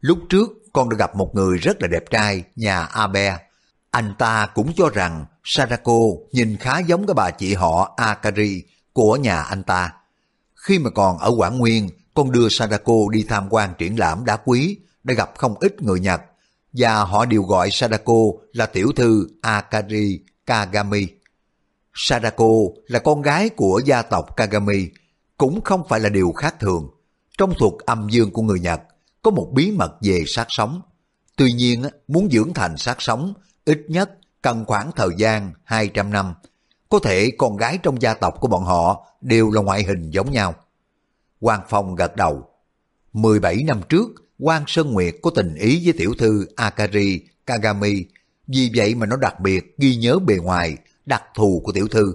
Lúc trước con đã gặp một người rất là đẹp trai, nhà Abe. Anh ta cũng cho rằng Sadako nhìn khá giống cái bà chị họ Akari của nhà anh ta. Khi mà còn ở Quảng Nguyên, con đưa Sadako đi tham quan triển lãm đá quý, đã gặp không ít người Nhật và họ đều gọi Sadako là tiểu thư Akari Kagami. Sadako là con gái của gia tộc Kagami, cũng không phải là điều khác thường. Trong thuật âm dương của người Nhật, có một bí mật về sát sống. Tuy nhiên, muốn dưỡng thành sát sống, ít nhất cần khoảng thời gian 200 năm. Có thể con gái trong gia tộc của bọn họ đều là ngoại hình giống nhau. Quan Phong gật đầu. 17 năm trước, quan Sơn Nguyệt có tình ý với tiểu thư Akari Kagami, vì vậy mà nó đặc biệt ghi nhớ bề ngoài, đặc thù của tiểu thư.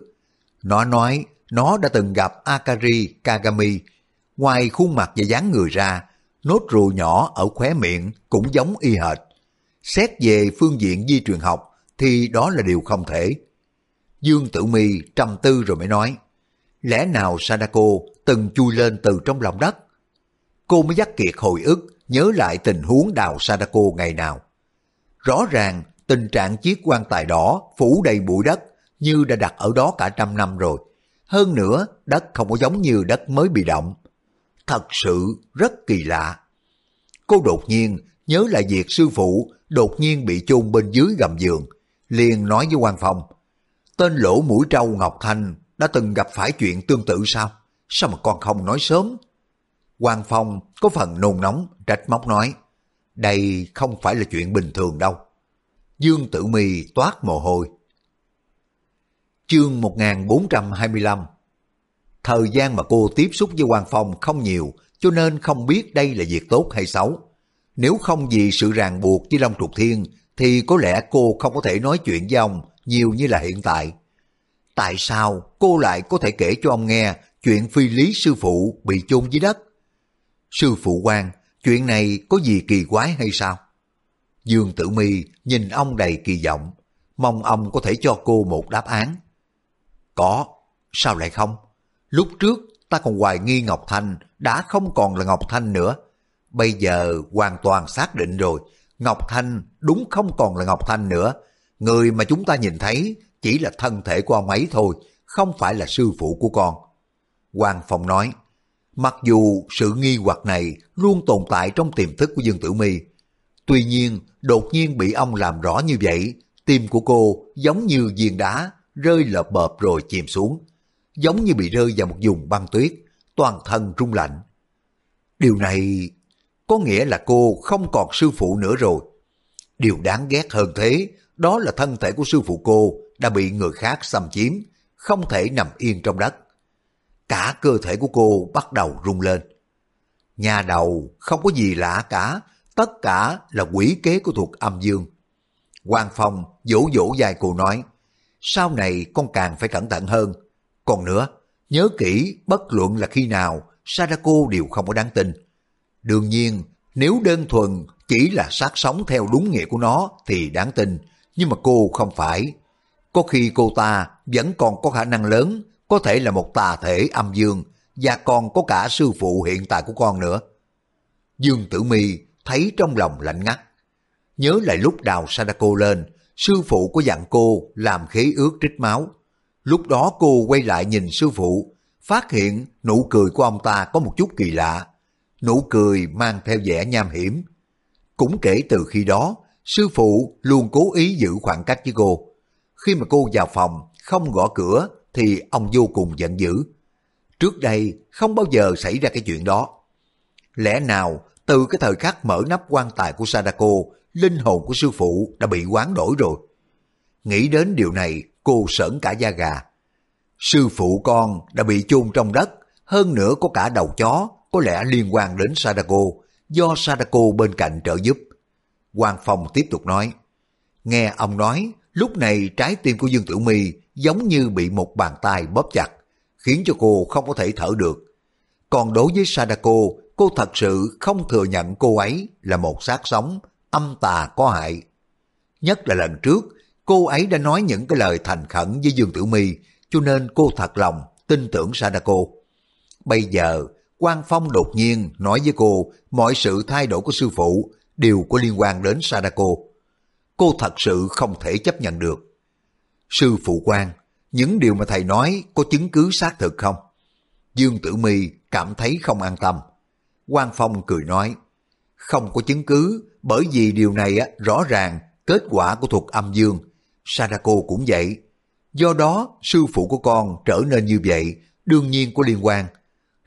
Nó nói nó đã từng gặp Akari Kagami, ngoài khuôn mặt và dáng người ra, nốt ruồi nhỏ ở khóe miệng cũng giống y hệt. Xét về phương diện di truyền học thì đó là điều không thể. Dương Tử Mi trầm tư rồi mới nói, lẽ nào Sadako từng chui lên từ trong lòng đất? Cô mới dắt kiệt hồi ức nhớ lại tình huống đào Sadako ngày nào. Rõ ràng tình trạng chiếc quan tài đỏ phủ đầy bụi đất như đã đặt ở đó cả trăm năm rồi. Hơn nữa, đất không có giống như đất mới bị động. Thật sự rất kỳ lạ. Cô đột nhiên nhớ lại việc sư phụ đột nhiên bị chôn bên dưới gầm giường, liền nói với quan phòng tên lỗ mũi trâu Ngọc Thanh đã từng gặp phải chuyện tương tự sao? Sao mà con không nói sớm? Hoàng Phong có phần nôn nóng, trách móc nói, đây không phải là chuyện bình thường đâu. Dương Tử Mi toát mồ hôi. Chương 1425 Thời gian mà cô tiếp xúc với quan Phong không nhiều, cho nên không biết đây là việc tốt hay xấu. Nếu không vì sự ràng buộc với Long Trục Thiên, thì có lẽ cô không có thể nói chuyện với ông nhiều như là hiện tại. Tại sao cô lại có thể kể cho ông nghe chuyện phi lý sư phụ bị chôn dưới đất? Sư phụ quan, chuyện này có gì kỳ quái hay sao? Dương Tử Mi nhìn ông đầy kỳ vọng, mong ông có thể cho cô một đáp án. Có, sao lại không? Lúc trước ta còn hoài nghi Ngọc Thanh đã không còn là Ngọc Thanh nữa. Bây giờ hoàn toàn xác định rồi, Ngọc Thanh đúng không còn là Ngọc Thanh nữa. Người mà chúng ta nhìn thấy chỉ là thân thể của ông ấy thôi, không phải là sư phụ của con. Hoàng Phong nói, mặc dù sự nghi hoặc này luôn tồn tại trong tiềm thức của Dương Tử Mi, tuy nhiên đột nhiên bị ông làm rõ như vậy, tim của cô giống như viên đá rơi lợp bợp rồi chìm xuống, giống như bị rơi vào một vùng băng tuyết, toàn thân rung lạnh. Điều này có nghĩa là cô không còn sư phụ nữa rồi. Điều đáng ghét hơn thế, đó là thân thể của sư phụ cô đã bị người khác xâm chiếm, không thể nằm yên trong đất. Cả cơ thể của cô bắt đầu rung lên. Nhà đầu không có gì lạ cả, tất cả là quỷ kế của thuộc âm dương. Hoàng Phong vỗ vỗ dài cô nói, sau này con càng phải cẩn thận hơn. Còn nữa, nhớ kỹ bất luận là khi nào, Sadako đều không có đáng tin. Đương nhiên, nếu đơn thuần chỉ là sát sống theo đúng nghĩa của nó thì đáng tin, nhưng mà cô không phải. Có khi cô ta vẫn còn có khả năng lớn, có thể là một tà thể âm dương, và còn có cả sư phụ hiện tại của con nữa. Dương Tử Mi thấy trong lòng lạnh ngắt. Nhớ lại lúc đào Sadako lên, sư phụ có dặn cô làm khế ước trích máu. Lúc đó cô quay lại nhìn sư phụ, phát hiện nụ cười của ông ta có một chút kỳ lạ. Nụ cười mang theo vẻ nham hiểm. Cũng kể từ khi đó, sư phụ luôn cố ý giữ khoảng cách với cô. Khi mà cô vào phòng, không gõ cửa, thì ông vô cùng giận dữ. Trước đây, không bao giờ xảy ra cái chuyện đó. Lẽ nào, từ cái thời khắc mở nắp quan tài của Sadako, linh hồn của sư phụ đã bị quán đổi rồi. Nghĩ đến điều này, cô sởn cả da gà. Sư phụ con đã bị chôn trong đất, hơn nữa có cả đầu chó, có lẽ liên quan đến Sadako, do Sadako bên cạnh trợ giúp. Hoàng Phong tiếp tục nói, nghe ông nói, lúc này trái tim của Dương Tử My giống như bị một bàn tay bóp chặt, khiến cho cô không có thể thở được. Còn đối với Sadako, cô thật sự không thừa nhận cô ấy là một xác sống, âm tà có hại. Nhất là lần trước, cô ấy đã nói những cái lời thành khẩn với Dương Tử My, cho nên cô thật lòng tin tưởng Sadako. Bây giờ, Quang Phong đột nhiên nói với cô mọi sự thay đổi của sư phụ đều có liên quan đến Sadako. Cô thật sự không thể chấp nhận được. Sư phụ quan, những điều mà thầy nói có chứng cứ xác thực không? Dương Tử Mi cảm thấy không an tâm. quan Phong cười nói, không có chứng cứ bởi vì điều này á, rõ ràng kết quả của thuộc âm dương. Sadako cũng vậy. Do đó, sư phụ của con trở nên như vậy, đương nhiên có liên quan.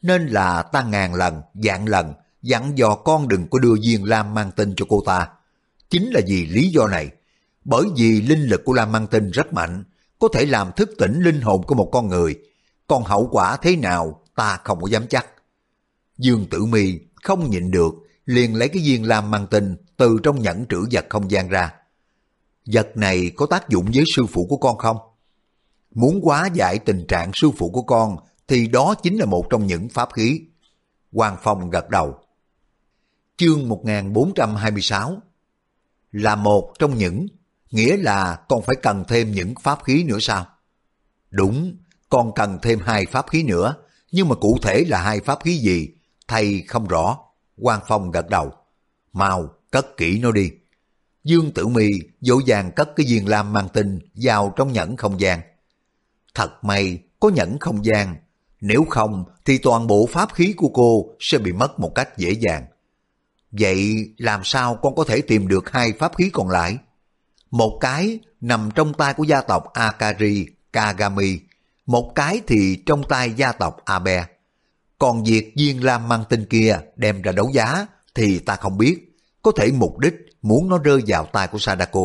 Nên là ta ngàn lần, dạng lần, dặn dò con đừng có đưa Diên Lam mang tin cho cô ta. Chính là vì lý do này. Bởi vì linh lực của Lam mang tinh rất mạnh, có thể làm thức tỉnh linh hồn của một con người. Còn hậu quả thế nào ta không có dám chắc. Dương Tử Mi không nhịn được, liền lấy cái viên lam mang tinh từ trong nhẫn trữ vật không gian ra. Vật này có tác dụng với sư phụ của con không? Muốn quá giải tình trạng sư phụ của con thì đó chính là một trong những pháp khí. Hoàng Phong gật đầu. Chương 1426 Là một trong những, nghĩa là con phải cần thêm những pháp khí nữa sao? Đúng, con cần thêm hai pháp khí nữa, nhưng mà cụ thể là hai pháp khí gì, thầy không rõ. Quan Phong gật đầu. Mau, cất kỹ nó đi. Dương Tử Mi dỗ dàng cất cái viên lam mang tinh vào trong nhẫn không gian. Thật may có nhẫn không gian, nếu không thì toàn bộ pháp khí của cô sẽ bị mất một cách dễ dàng. Vậy làm sao con có thể tìm được hai pháp khí còn lại? Một cái nằm trong tay của gia tộc Akari Kagami, một cái thì trong tay gia tộc Abe. Còn việc viên lam mang tin kia đem ra đấu giá thì ta không biết, có thể mục đích muốn nó rơi vào tay của Sadako.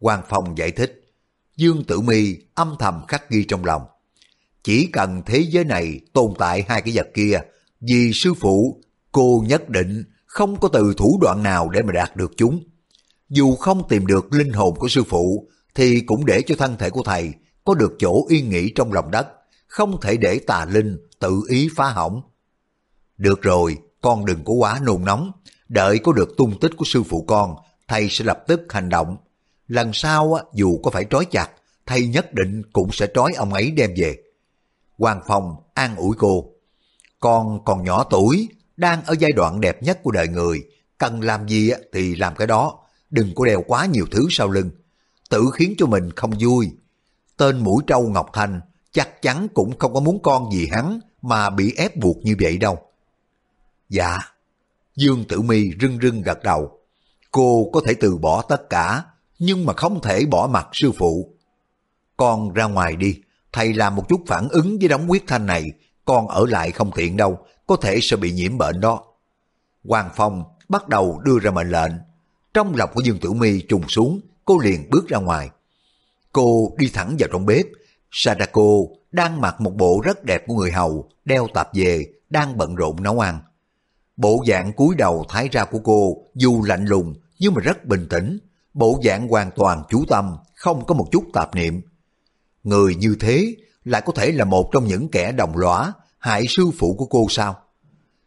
Hoàng Phong giải thích, Dương Tử Mi âm thầm khắc ghi trong lòng. Chỉ cần thế giới này tồn tại hai cái vật kia, Vì sư phụ, cô nhất định không có từ thủ đoạn nào để mà đạt được chúng. Dù không tìm được linh hồn của sư phụ, thì cũng để cho thân thể của thầy có được chỗ yên nghỉ trong lòng đất, không thể để tà linh tự ý phá hỏng. Được rồi, con đừng có quá nôn nóng, đợi có được tung tích của sư phụ con, thầy sẽ lập tức hành động. Lần sau dù có phải trói chặt, thầy nhất định cũng sẽ trói ông ấy đem về. Hoàng Phong an ủi cô. Con còn nhỏ tuổi, đang ở giai đoạn đẹp nhất của đời người, cần làm gì thì làm cái đó, đừng có đeo quá nhiều thứ sau lưng, tự khiến cho mình không vui. Tên mũi trâu Ngọc Thanh chắc chắn cũng không có muốn con gì hắn mà bị ép buộc như vậy đâu. Dạ, Dương Tử Mi rưng rưng gật đầu. Cô có thể từ bỏ tất cả, nhưng mà không thể bỏ mặt sư phụ. Con ra ngoài đi, thầy làm một chút phản ứng với đống huyết thanh này, con ở lại không tiện đâu, có thể sẽ bị nhiễm bệnh đó. Hoàng Phong bắt đầu đưa ra mệnh lệnh. Trong lòng của Dương Tử Mi trùng xuống, cô liền bước ra ngoài. Cô đi thẳng vào trong bếp. Sadako đang mặc một bộ rất đẹp của người hầu, đeo tạp về, đang bận rộn nấu ăn. Bộ dạng cúi đầu thái ra của cô dù lạnh lùng nhưng mà rất bình tĩnh, bộ dạng hoàn toàn chú tâm, không có một chút tạp niệm. Người như thế lại có thể là một trong những kẻ đồng lõa hại sư phụ của cô sao?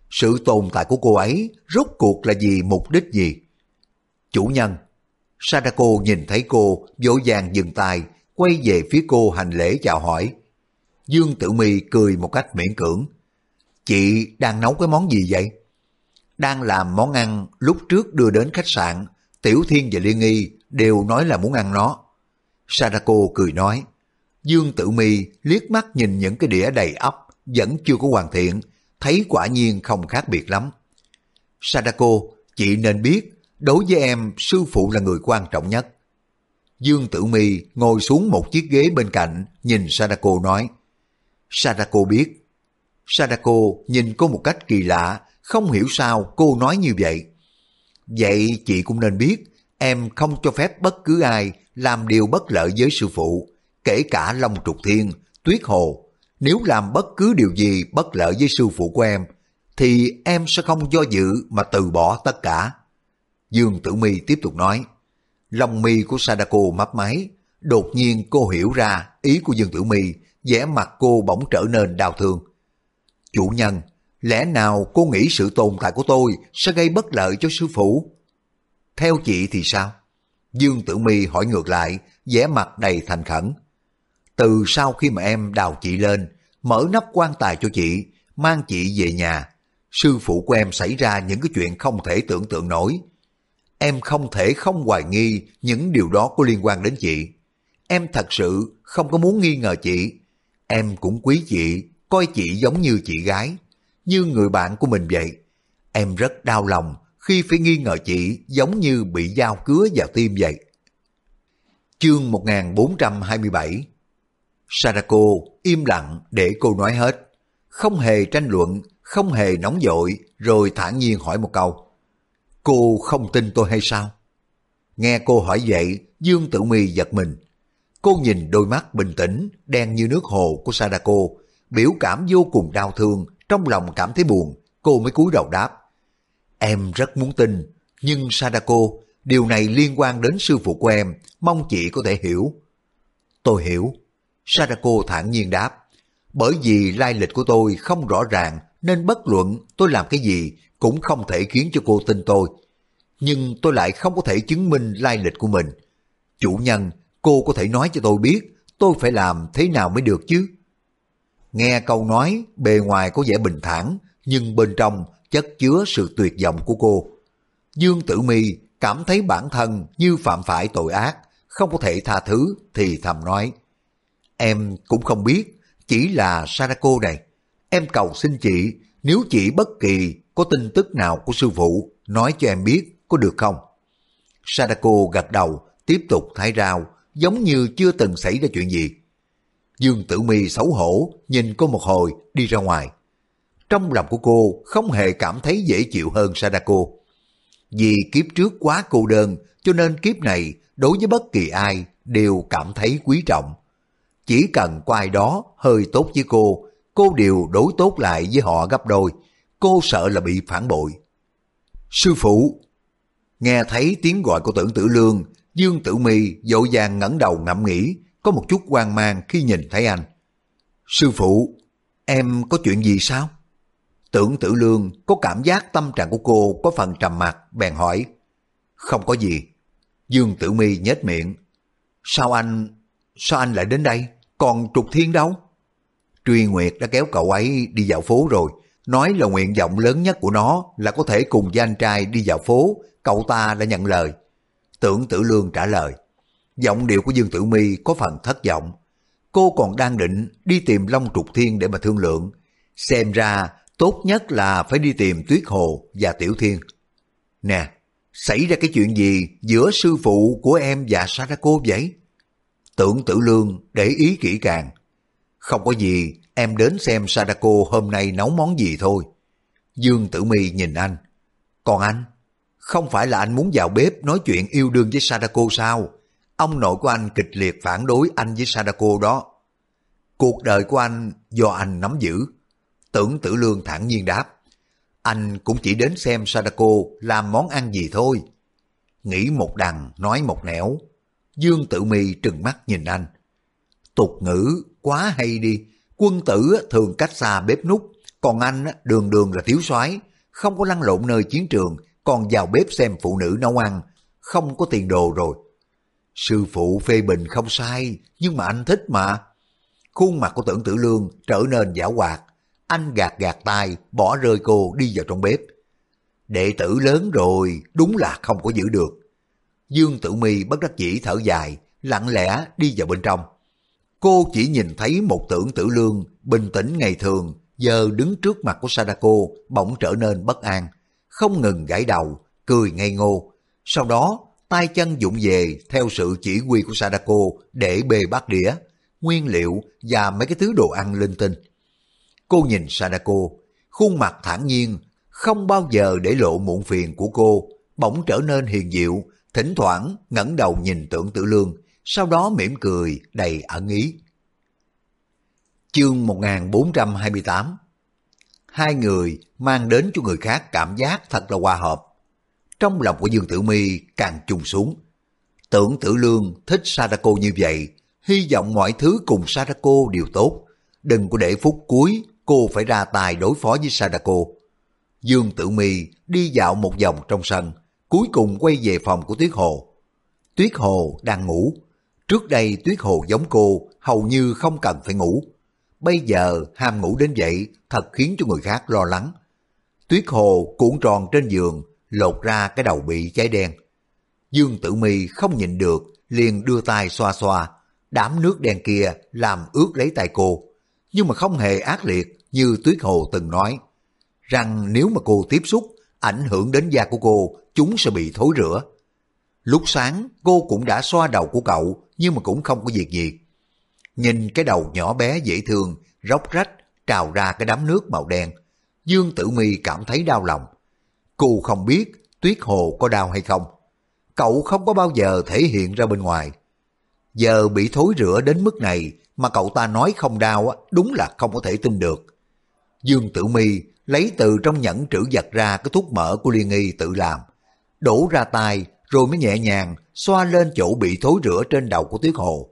Sự tồn tại của cô ấy rốt cuộc là gì mục đích gì? Chủ nhân, Sadako nhìn thấy cô dỗ dàng dừng tay, quay về phía cô hành lễ chào hỏi. Dương Tử Mi cười một cách miễn cưỡng. Chị đang nấu cái món gì vậy? Đang làm món ăn lúc trước đưa đến khách sạn, Tiểu Thiên và Liên Nghi đều nói là muốn ăn nó. Sadako cười nói. Dương Tử Mi liếc mắt nhìn những cái đĩa đầy ắp, vẫn chưa có hoàn thiện, thấy quả nhiên không khác biệt lắm. Sadako, chị nên biết, đối với em, sư phụ là người quan trọng nhất. Dương Tử Mi ngồi xuống một chiếc ghế bên cạnh, nhìn Sadako nói. Sadako biết. Sadako nhìn cô một cách kỳ lạ, không hiểu sao cô nói như vậy. Vậy chị cũng nên biết, em không cho phép bất cứ ai làm điều bất lợi với sư phụ, kể cả Long Trục Thiên, Tuyết Hồ. Nếu làm bất cứ điều gì bất lợi với sư phụ của em, thì em sẽ không do dự mà từ bỏ tất cả. Dương Tử Mi tiếp tục nói, lòng mi của Sadako mấp máy, đột nhiên cô hiểu ra ý của Dương Tử Mi, vẻ mặt cô bỗng trở nên đau thương. Chủ nhân, lẽ nào cô nghĩ sự tồn tại của tôi sẽ gây bất lợi cho sư phụ? Theo chị thì sao? Dương Tử Mi hỏi ngược lại, vẻ mặt đầy thành khẩn. Từ sau khi mà em đào chị lên, mở nắp quan tài cho chị, mang chị về nhà, sư phụ của em xảy ra những cái chuyện không thể tưởng tượng nổi. Em không thể không hoài nghi những điều đó có liên quan đến chị. Em thật sự không có muốn nghi ngờ chị. Em cũng quý chị, coi chị giống như chị gái, như người bạn của mình vậy. Em rất đau lòng khi phải nghi ngờ chị giống như bị dao cứa vào tim vậy. Chương 1427 Sadako im lặng để cô nói hết, không hề tranh luận, không hề nóng vội, rồi thản nhiên hỏi một câu. Cô không tin tôi hay sao? Nghe cô hỏi vậy, Dương Tử Mi giật mình. Cô nhìn đôi mắt bình tĩnh, đen như nước hồ của Sadako, biểu cảm vô cùng đau thương, trong lòng cảm thấy buồn, cô mới cúi đầu đáp. Em rất muốn tin, nhưng Sadako, điều này liên quan đến sư phụ của em, mong chị có thể hiểu. Tôi hiểu. Sadako thản nhiên đáp. Bởi vì lai lịch của tôi không rõ ràng nên bất luận tôi làm cái gì cũng không thể khiến cho cô tin tôi. Nhưng tôi lại không có thể chứng minh lai lịch của mình. Chủ nhân, cô có thể nói cho tôi biết tôi phải làm thế nào mới được chứ? Nghe câu nói bề ngoài có vẻ bình thản nhưng bên trong chất chứa sự tuyệt vọng của cô. Dương Tử Mi cảm thấy bản thân như phạm phải tội ác, không có thể tha thứ thì thầm nói. Em cũng không biết, chỉ là Sarako này. Em cầu xin chị, nếu chỉ bất kỳ có tin tức nào của sư phụ, nói cho em biết, có được không? Sadako gật đầu, tiếp tục thái rau, giống như chưa từng xảy ra chuyện gì. Dương Tử Mi xấu hổ, nhìn cô một hồi, đi ra ngoài. Trong lòng của cô không hề cảm thấy dễ chịu hơn Sadako. Vì kiếp trước quá cô đơn, cho nên kiếp này đối với bất kỳ ai đều cảm thấy quý trọng. Chỉ cần có ai đó hơi tốt với cô, cô đều đối tốt lại với họ gấp đôi. cô sợ là bị phản bội. Sư phụ! Nghe thấy tiếng gọi của tưởng tử lương, Dương Tử Mi dội vàng ngẩng đầu ngẫm nghĩ, có một chút hoang mang khi nhìn thấy anh. Sư phụ, em có chuyện gì sao? Tưởng tử lương có cảm giác tâm trạng của cô có phần trầm mặc, bèn hỏi. Không có gì. Dương Tử Mi nhếch miệng. Sao anh... sao anh lại đến đây? Còn Trục Thiên đâu? Truy Nguyệt đã kéo cậu ấy đi dạo phố rồi. Nói là nguyện vọng lớn nhất của nó là có thể cùng với anh trai đi dạo phố. Cậu ta đã nhận lời. Tưởng Tử Lương trả lời. Giọng điệu của Dương Tử Mi có phần thất vọng. Cô còn đang định đi tìm Long Trục Thiên để mà thương lượng. Xem ra tốt nhất là phải đi tìm Tuyết Hồ và Tiểu Thiên. Nè, xảy ra cái chuyện gì giữa sư phụ của em và Sarako vậy? Tưởng tử lương để ý kỹ càng. Không có gì, em đến xem Sadako hôm nay nấu món gì thôi. Dương tử mi nhìn anh. Còn anh? Không phải là anh muốn vào bếp nói chuyện yêu đương với Sadako sao? Ông nội của anh kịch liệt phản đối anh với Sadako đó. Cuộc đời của anh do anh nắm giữ. Tưởng tử lương thẳng nhiên đáp. Anh cũng chỉ đến xem Sadako làm món ăn gì thôi. Nghĩ một đằng, nói một nẻo. Dương Tử Mi trừng mắt nhìn anh. Tục ngữ quá hay đi. Quân tử thường cách xa bếp nút, còn anh đường đường là thiếu soái không có lăn lộn nơi chiến trường, còn vào bếp xem phụ nữ nấu ăn, không có tiền đồ rồi. Sư phụ phê bình không sai, nhưng mà anh thích mà. Khuôn mặt của tưởng tử lương trở nên giả hoạt, anh gạt gạt tay, bỏ rơi cô đi vào trong bếp. Đệ tử lớn rồi, đúng là không có giữ được. Dương Tử Mi bất đắc dĩ thở dài, lặng lẽ đi vào bên trong. Cô chỉ nhìn thấy một tưởng tử lương, bình tĩnh ngày thường, giờ đứng trước mặt của Sadako bỗng trở nên bất an, không ngừng gãi đầu, cười ngây ngô. Sau đó, tay chân dụng về theo sự chỉ huy của Sadako để bê bát đĩa, nguyên liệu và mấy cái thứ đồ ăn linh tinh. Cô nhìn Sadako, khuôn mặt thản nhiên, không bao giờ để lộ muộn phiền của cô, bỗng trở nên hiền diệu, thỉnh thoảng ngẩng đầu nhìn tưởng tử lương, sau đó mỉm cười đầy ẩn ý. Chương 1428 Hai người mang đến cho người khác cảm giác thật là hòa hợp. Trong lòng của Dương Tử Mi càng trùng xuống. Tưởng tử lương thích Sadako như vậy, hy vọng mọi thứ cùng Sadako đều tốt. Đừng có để phút cuối cô phải ra tài đối phó với Sadako. Dương Tử Mi đi dạo một vòng trong sân, cuối cùng quay về phòng của Tuyết Hồ. Tuyết Hồ đang ngủ. Trước đây Tuyết Hồ giống cô, hầu như không cần phải ngủ. Bây giờ ham ngủ đến vậy thật khiến cho người khác lo lắng. Tuyết Hồ cuộn tròn trên giường, lột ra cái đầu bị cháy đen. Dương Tử Mi không nhìn được, liền đưa tay xoa xoa, đám nước đen kia làm ướt lấy tay cô nhưng mà không hề ác liệt như Tuyết Hồ từng nói, rằng nếu mà cô tiếp xúc, ảnh hưởng đến da của cô, chúng sẽ bị thối rữa. Lúc sáng, cô cũng đã xoa đầu của cậu, nhưng mà cũng không có việc gì. Nhìn cái đầu nhỏ bé dễ thương, róc rách, trào ra cái đám nước màu đen. Dương Tử Mi cảm thấy đau lòng. Cô không biết Tuyết Hồ có đau hay không. Cậu không có bao giờ thể hiện ra bên ngoài. Giờ bị thối rửa đến mức này, mà cậu ta nói không đau đúng là không có thể tin được. Dương Tử Mi lấy từ trong nhẫn trữ vật ra cái thuốc mỡ của Liên Nghi tự làm, đổ ra tay rồi mới nhẹ nhàng xoa lên chỗ bị thối rửa trên đầu của Tuyết Hồ.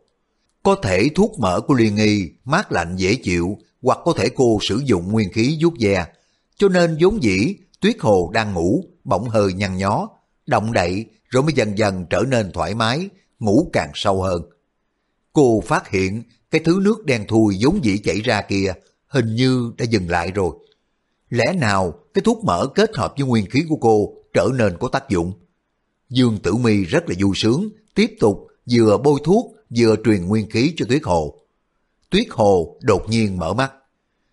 Có thể thuốc mỡ của Liên Nghi mát lạnh dễ chịu hoặc có thể cô sử dụng nguyên khí vuốt ve, cho nên vốn dĩ Tuyết Hồ đang ngủ bỗng hơi nhăn nhó, động đậy rồi mới dần dần trở nên thoải mái, ngủ càng sâu hơn. Cô phát hiện cái thứ nước đen thui vốn dĩ chảy ra kia hình như đã dừng lại rồi. Lẽ nào cái thuốc mỡ kết hợp với nguyên khí của cô trở nên có tác dụng? Dương Tử Mi rất là vui sướng, tiếp tục vừa bôi thuốc vừa truyền nguyên khí cho Tuyết Hồ. Tuyết Hồ đột nhiên mở mắt.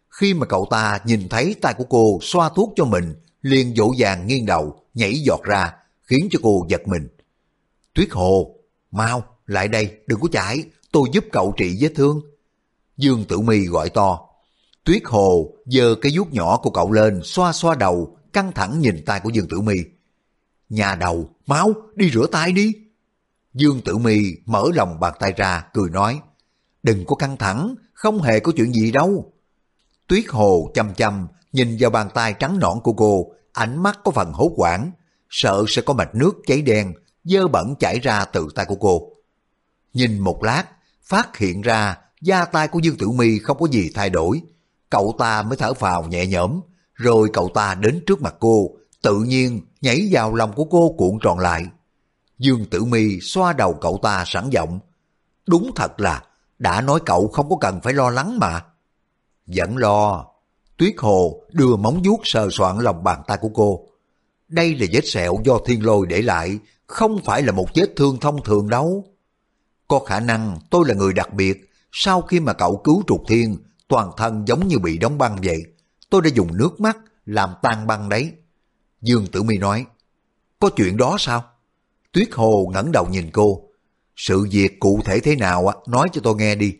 Khi mà cậu ta nhìn thấy tay của cô xoa thuốc cho mình, liền dỗ dàng nghiêng đầu, nhảy giọt ra, khiến cho cô giật mình. Tuyết Hồ, mau, lại đây, đừng có chạy, tôi giúp cậu trị vết thương. Dương Tử Mi gọi to. Tuyết Hồ giơ cái vuốt nhỏ của cậu lên, xoa xoa đầu, căng thẳng nhìn tay của Dương Tử Mi. Nhà đầu, máu, đi rửa tay đi. Dương Tử Mi mở lòng bàn tay ra, cười nói. Đừng có căng thẳng, không hề có chuyện gì đâu. Tuyết Hồ chăm chăm nhìn vào bàn tay trắng nõn của cô, ánh mắt có phần hốt hoảng, sợ sẽ có mạch nước cháy đen, dơ bẩn chảy ra từ tay của cô. Nhìn một lát, phát hiện ra da tay của Dương Tử Mi không có gì thay đổi. Cậu ta mới thở phào nhẹ nhõm, rồi cậu ta đến trước mặt cô, tự nhiên nhảy vào lòng của cô cuộn tròn lại. Dương Tử Mi xoa đầu cậu ta sẵn giọng. Đúng thật là, đã nói cậu không có cần phải lo lắng mà. Vẫn lo. Tuyết Hồ đưa móng vuốt sờ soạn lòng bàn tay của cô. Đây là vết sẹo do thiên lôi để lại, không phải là một vết thương thông thường đâu. Có khả năng tôi là người đặc biệt, sau khi mà cậu cứu trục thiên, toàn thân giống như bị đóng băng vậy. Tôi đã dùng nước mắt làm tan băng đấy. Dương Tử Mi nói, có chuyện đó sao? Tuyết Hồ ngẩng đầu nhìn cô. Sự việc cụ thể thế nào á, nói cho tôi nghe đi.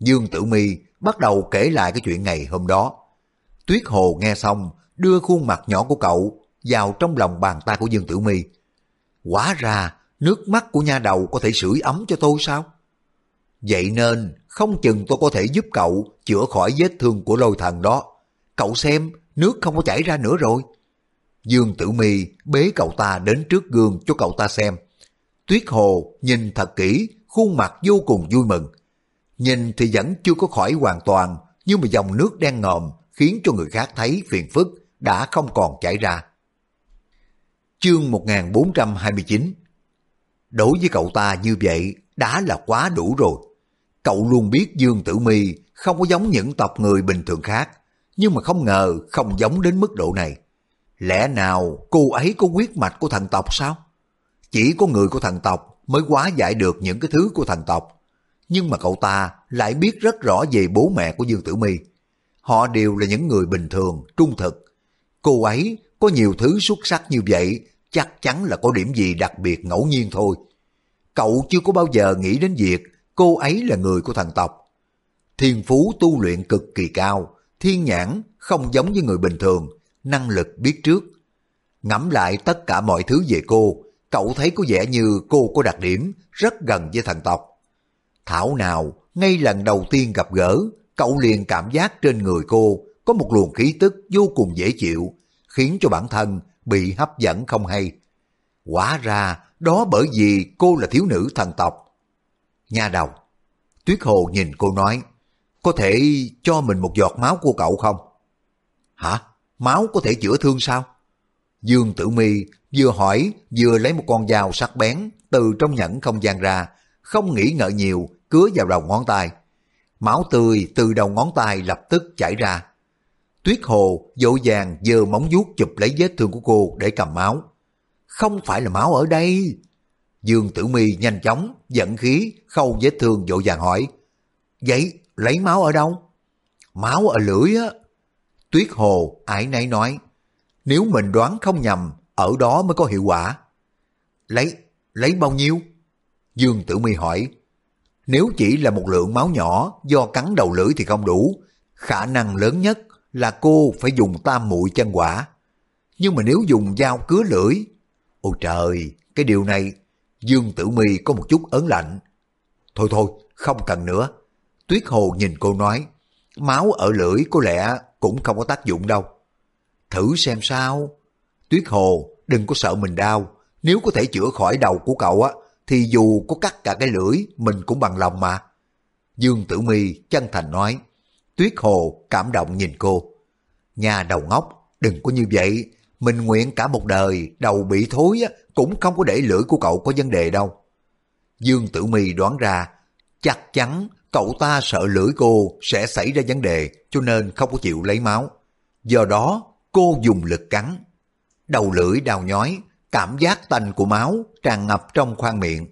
Dương Tử Mi bắt đầu kể lại cái chuyện ngày hôm đó. Tuyết Hồ nghe xong, đưa khuôn mặt nhỏ của cậu vào trong lòng bàn tay của Dương Tử Mi. Quả ra, nước mắt của nha đầu có thể sưởi ấm cho tôi sao? Vậy nên, không chừng tôi có thể giúp cậu chữa khỏi vết thương của lôi thần đó. Cậu xem, nước không có chảy ra nữa rồi. Dương Tử Mi bế cậu ta đến trước gương cho cậu ta xem. Tuyết Hồ nhìn thật kỹ, khuôn mặt vô cùng vui mừng. Nhìn thì vẫn chưa có khỏi hoàn toàn, nhưng mà dòng nước đen ngòm khiến cho người khác thấy phiền phức đã không còn chảy ra. Chương 1429 Đối với cậu ta như vậy đã là quá đủ rồi. Cậu luôn biết Dương Tử Mi không có giống những tộc người bình thường khác, nhưng mà không ngờ không giống đến mức độ này. Lẽ nào cô ấy có quyết mạch của thần tộc sao? Chỉ có người của thần tộc mới quá giải được những cái thứ của thần tộc. Nhưng mà cậu ta lại biết rất rõ về bố mẹ của Dương Tử Mi. Họ đều là những người bình thường, trung thực. Cô ấy có nhiều thứ xuất sắc như vậy, chắc chắn là có điểm gì đặc biệt ngẫu nhiên thôi. Cậu chưa có bao giờ nghĩ đến việc cô ấy là người của thần tộc. Thiên phú tu luyện cực kỳ cao, thiên nhãn không giống như người bình thường, năng lực biết trước. Ngẫm lại tất cả mọi thứ về cô, cậu thấy có vẻ như cô có đặc điểm rất gần với thần tộc. Thảo nào, ngay lần đầu tiên gặp gỡ, cậu liền cảm giác trên người cô có một luồng khí tức vô cùng dễ chịu, khiến cho bản thân bị hấp dẫn không hay. Quả ra, đó bởi vì cô là thiếu nữ thần tộc. Nha đầu, Tuyết Hồ nhìn cô nói, có thể cho mình một giọt máu của cậu không? Hả? Máu có thể chữa thương sao? Dương Tử Mi vừa hỏi vừa lấy một con dao sắc bén từ trong nhẫn không gian ra, không nghĩ ngợi nhiều, cứa vào đầu ngón tay. Máu tươi từ đầu ngón tay lập tức chảy ra. Tuyết Hồ dỗ dàng giơ móng vuốt chụp lấy vết thương của cô để cầm máu. Không phải là máu ở đây. Dương Tử Mi nhanh chóng, giận khí, khâu vết thương dỗ dàng hỏi. Vậy lấy máu ở đâu? Máu ở lưỡi á. Tuyết Hồ ái nấy nói. Nếu mình đoán không nhầm, ở đó mới có hiệu quả. Lấy, lấy bao nhiêu? Dương Tử Mi hỏi. Nếu chỉ là một lượng máu nhỏ do cắn đầu lưỡi thì không đủ. Khả năng lớn nhất là cô phải dùng tam muội chân quả. Nhưng mà nếu dùng dao cứa lưỡi... Ôi trời, cái điều này Dương Tử Mi có một chút ớn lạnh. Thôi thôi, không cần nữa. Tuyết Hồ nhìn cô nói, máu ở lưỡi có lẽ cũng không có tác dụng đâu. Thử xem sao. Tuyết Hồ, đừng có sợ mình đau. Nếu có thể chữa khỏi đầu của cậu á, thì dù có cắt cả cái lưỡi, mình cũng bằng lòng mà. Dương Tử Mi chân thành nói. Tuyết Hồ cảm động nhìn cô. Nhà đầu ngốc, đừng có như vậy. Mình nguyện cả một đời, đầu bị thối á, cũng không có để lưỡi của cậu có vấn đề đâu. Dương Tử Mi đoán ra, chắc chắn cậu ta sợ lưỡi cô sẽ xảy ra vấn đề cho nên không có chịu lấy máu. Do đó, cô dùng lực cắn. Đầu lưỡi đau nhói, cảm giác tanh của máu tràn ngập trong khoang miệng.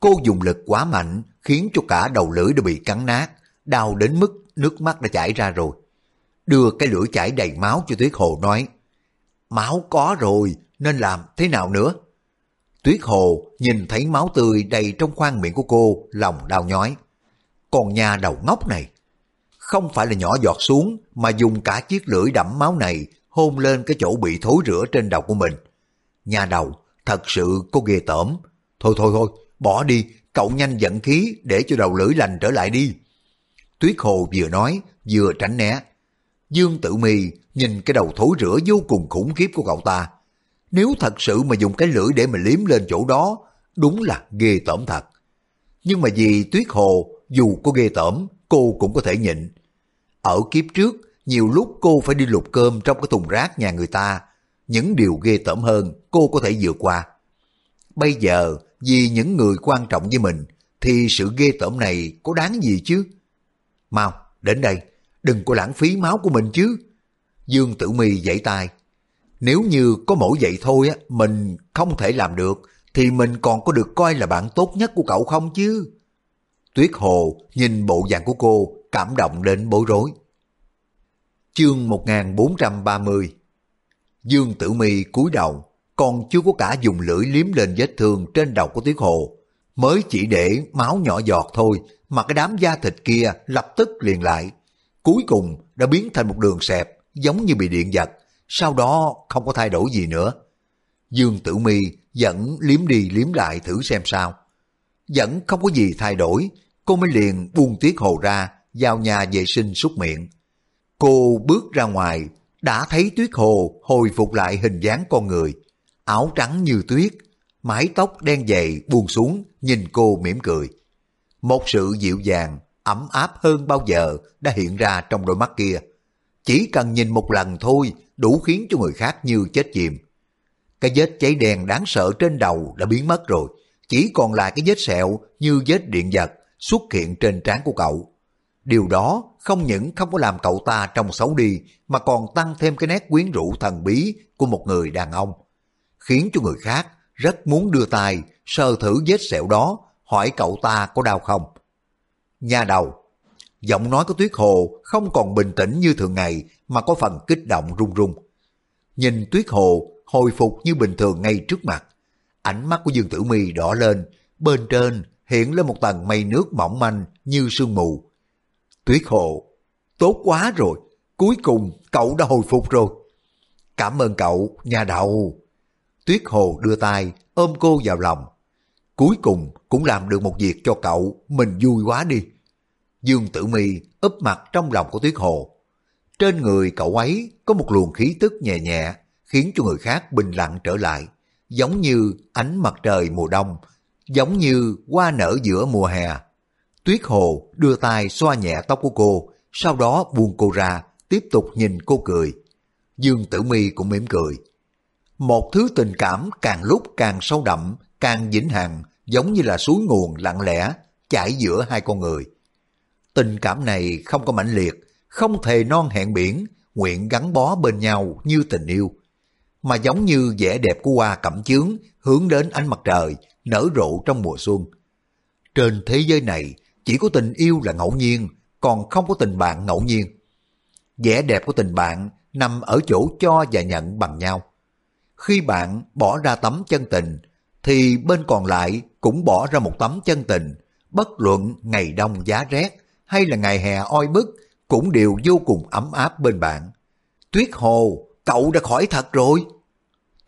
Cô dùng lực quá mạnh khiến cho cả đầu lưỡi đều bị cắn nát, đau đến mức nước mắt đã chảy ra rồi. Đưa cái lưỡi chảy đầy máu cho Tuyết Hồ nói, Máu có rồi, nên làm thế nào nữa? Tuyết Hồ nhìn thấy máu tươi đầy trong khoang miệng của cô, lòng đau nhói. Còn nhà đầu ngốc này, không phải là nhỏ giọt xuống mà dùng cả chiếc lưỡi đẫm máu này hôn lên cái chỗ bị thối rửa trên đầu của mình. Nhà đầu, thật sự có ghê tởm. Thôi thôi thôi, bỏ đi, cậu nhanh dẫn khí để cho đầu lưỡi lành trở lại đi. Tuyết Hồ vừa nói, vừa tránh né. Dương Tử Mi nhìn cái đầu thối rửa vô cùng khủng khiếp của cậu ta. Nếu thật sự mà dùng cái lưỡi để mà liếm lên chỗ đó, đúng là ghê tởm thật. Nhưng mà vì Tuyết Hồ, dù có ghê tởm, cô cũng có thể nhịn. Ở kiếp trước, nhiều lúc cô phải đi lục cơm trong cái thùng rác nhà người ta. Những điều ghê tởm hơn, cô có thể vượt qua. Bây giờ, vì những người quan trọng với mình, thì sự ghê tởm này có đáng gì chứ? Mau, đến đây, đừng có lãng phí máu của mình chứ. Dương Tử Mi dãy tay. Nếu như có mỗi vậy thôi á, mình không thể làm được, thì mình còn có được coi là bạn tốt nhất của cậu không chứ? Tuyết Hồ nhìn bộ dạng của cô, cảm động đến bối rối. Chương 1430 Dương Tử Mi cúi đầu, còn chưa có cả dùng lưỡi liếm lên vết thương trên đầu của Tuyết Hồ. Mới chỉ để máu nhỏ giọt thôi mà cái đám da thịt kia lập tức liền lại. Cuối cùng đã biến thành một đường xẹp giống như bị điện giật, sau đó không có thay đổi gì nữa. Dương Tử Mi vẫn liếm đi liếm lại thử xem sao. Vẫn không có gì thay đổi, cô mới liền buông Tuyết Hồ ra, vào nhà vệ sinh súc miệng. Cô bước ra ngoài, đã thấy Tuyết Hồ hồi phục lại hình dáng con người. Áo trắng như tuyết, mái tóc đen dày buông xuống, nhìn cô mỉm cười. Một sự dịu dàng, ấm áp hơn bao giờ đã hiện ra trong đôi mắt kia. Chỉ cần nhìn một lần thôi đủ khiến cho người khác như chết chìm. Cái vết cháy đen đáng sợ trên đầu đã biến mất rồi, chỉ còn lại cái vết sẹo như vết điện giật xuất hiện trên trán của cậu. Điều đó không những không có làm cậu ta trông xấu đi mà còn tăng thêm cái nét quyến rũ thần bí của một người đàn ông, khiến cho người khác rất muốn đưa tay sờ thử vết sẹo đó, hỏi cậu ta có đau không. Nhà đầu, giọng nói của Tuyết Hồ không còn bình tĩnh như thường ngày mà có phần kích động run run. Nhìn Tuyết Hồ hồi phục như bình thường ngay trước mặt, ánh mắt của Dương Tử Mi đỏ lên, bên trên hiện lên một tầng mây nước mỏng manh như sương mù. Tuyết Hồ, tốt quá rồi, cuối cùng cậu đã hồi phục rồi. Cảm ơn cậu, nhà đầu. Tuyết Hồ đưa tay ôm cô vào lòng. Cuối cùng cũng làm được một việc cho cậu, mình vui quá đi. Dương Tử Mi úp mặt trong lòng của Tuyết Hồ. Trên người cậu ấy có một luồng khí tức nhẹ nhẹ, khiến cho người khác bình lặng trở lại, giống như ánh mặt trời mùa đông, giống như hoa nở giữa mùa hè. Tuyết Hồ đưa tay xoa nhẹ tóc của cô, sau đó buông cô ra, tiếp tục nhìn cô cười. Dương Tử Mi cũng mỉm cười. Một thứ tình cảm càng lúc càng sâu đậm, càng vĩnh hằng, giống như là suối nguồn lặng lẽ, chảy giữa hai con người. Tình cảm này không có mãnh liệt, không thề non hẹn biển, nguyện gắn bó bên nhau như tình yêu. Mà giống như vẻ đẹp của hoa cẩm chướng hướng đến ánh mặt trời, nở rộ trong mùa xuân. Trên thế giới này, chỉ có tình yêu là ngẫu nhiên, còn không có tình bạn ngẫu nhiên. Vẻ đẹp của tình bạn nằm ở chỗ cho và nhận bằng nhau. Khi bạn bỏ ra tấm chân tình, thì bên còn lại cũng bỏ ra một tấm chân tình, bất luận ngày đông giá rét hay là ngày hè oi bức, cũng đều vô cùng ấm áp bên bạn. Tuyết Hồ, cậu đã khỏi thật rồi.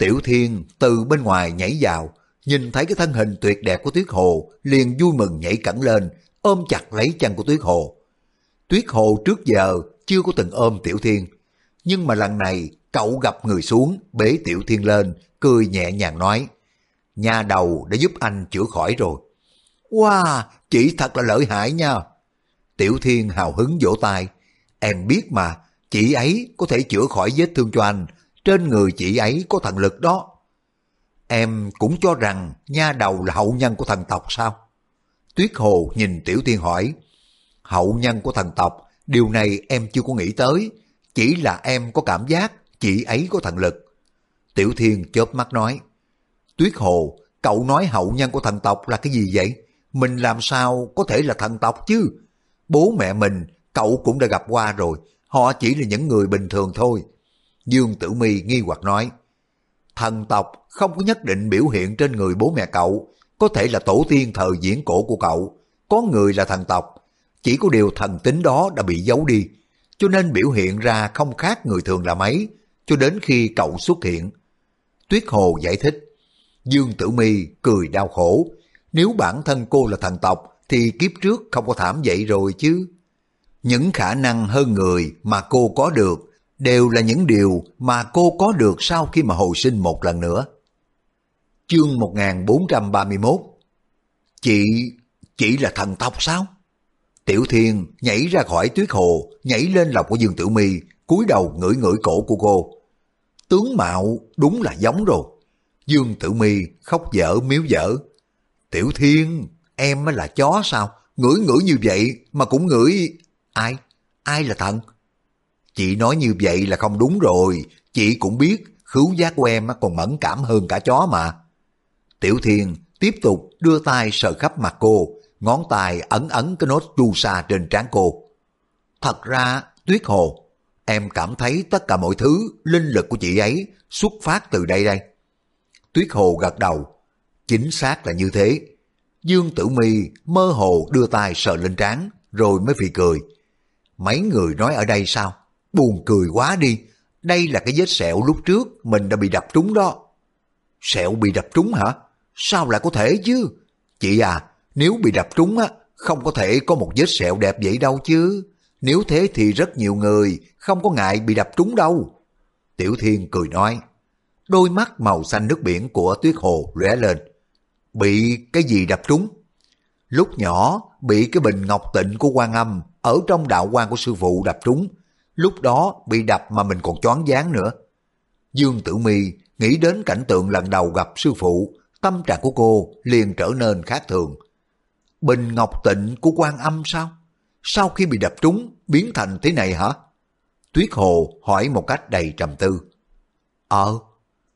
Tiểu Thiên từ bên ngoài nhảy vào, nhìn thấy cái thân hình tuyệt đẹp của Tuyết Hồ, liền vui mừng nhảy cẳng lên, ôm chặt lấy chân của Tuyết Hồ. Tuyết Hồ trước giờ chưa có từng ôm Tiểu Thiên, nhưng mà lần này cậu gặp người xuống, bế Tiểu Thiên lên, cười nhẹ nhàng nói, nhà đầu đã giúp anh chữa khỏi rồi. Wow, chị thật là lợi hại nha. Tiểu Thiên hào hứng vỗ tay, em biết mà, chị ấy có thể chữa khỏi vết thương cho anh, trên người chị ấy có thần lực đó. Em cũng cho rằng nha đầu là hậu nhân của thần tộc sao? Tuyết Hồ nhìn Tiểu Thiên hỏi, hậu nhân của thần tộc, điều này em chưa có nghĩ tới, chỉ là em có cảm giác chị ấy có thần lực. Tiểu Thiên chớp mắt nói, Tuyết Hồ, cậu nói hậu nhân của thần tộc là cái gì vậy? Mình làm sao có thể là thần tộc chứ? Bố mẹ mình, cậu cũng đã gặp qua rồi, họ chỉ là những người bình thường thôi. Dương Tử Mi nghi hoặc nói, thần tộc không có nhất định biểu hiện trên người bố mẹ cậu, có thể là tổ tiên thời diễn cổ của cậu, có người là thần tộc, chỉ có điều thần tính đó đã bị giấu đi, cho nên biểu hiện ra không khác người thường là mấy, cho đến khi cậu xuất hiện. Tuyết Hồ giải thích, Dương Tử Mi cười đau khổ, nếu bản thân cô là thần tộc thì kiếp trước không có thảm vậy rồi chứ. Những khả năng hơn người mà cô có được đều là những điều mà cô có được sau khi mà hồi sinh một lần nữa. Chương 1431 Chị, chị là thần tộc sao? Tiểu Thiên nhảy ra khỏi tuyết hồ, nhảy lên lòng của Dương Tử Mi, cúi đầu ngửi ngửi cổ của cô. Tướng mạo đúng là giống rồi. Dương Tử Mi khóc dở miếu dở. Tiểu Thiên, em mới là chó sao? Ngửi ngửi như vậy mà cũng ngửi... Ai? Ai là thần? Chị nói như vậy là không đúng rồi. Chị cũng biết khứu giác của em còn mẫn cảm hơn cả chó mà. Tiểu Thiên tiếp tục đưa tay sờ khắp mặt cô, ngón tay ấn ấn cái nốt chu sa trên trán cô. Thật ra, Tuyết Hồ, em cảm thấy tất cả mọi thứ, linh lực của chị ấy xuất phát từ đây đây. Tuyết Hồ gật đầu, chính xác là như thế. Dương Tử Mi mơ hồ đưa tay sờ lên trán, rồi mới phì cười. Mấy người nói ở đây sao? Buồn cười quá đi. Đây là cái vết sẹo lúc trước mình đã bị đập trúng đó. Sẹo bị đập trúng hả? Sao lại có thể chứ? Chị à, nếu bị đập trúng á, không có thể có một vết sẹo đẹp vậy đâu chứ. Nếu thế thì rất nhiều người không có ngại bị đập trúng đâu. Tiểu Thiên cười nói. Đôi mắt màu xanh nước biển của Tuyết Hồ lóe lên. Bị cái gì đập trúng? Lúc nhỏ bị cái bình ngọc tịnh của quan âm ở trong đạo quan của sư phụ đập trúng. Lúc đó bị đập mà mình còn choáng váng nữa. Dương Tử Mi nghĩ đến cảnh tượng lần đầu gặp sư phụ, tâm trạng của cô liền trở nên khác thường. Bình ngọc tịnh của quan âm sao? Sau khi bị đập trúng, biến thành thế này hả? Tuyết Hồ hỏi một cách đầy trầm tư. Ờ,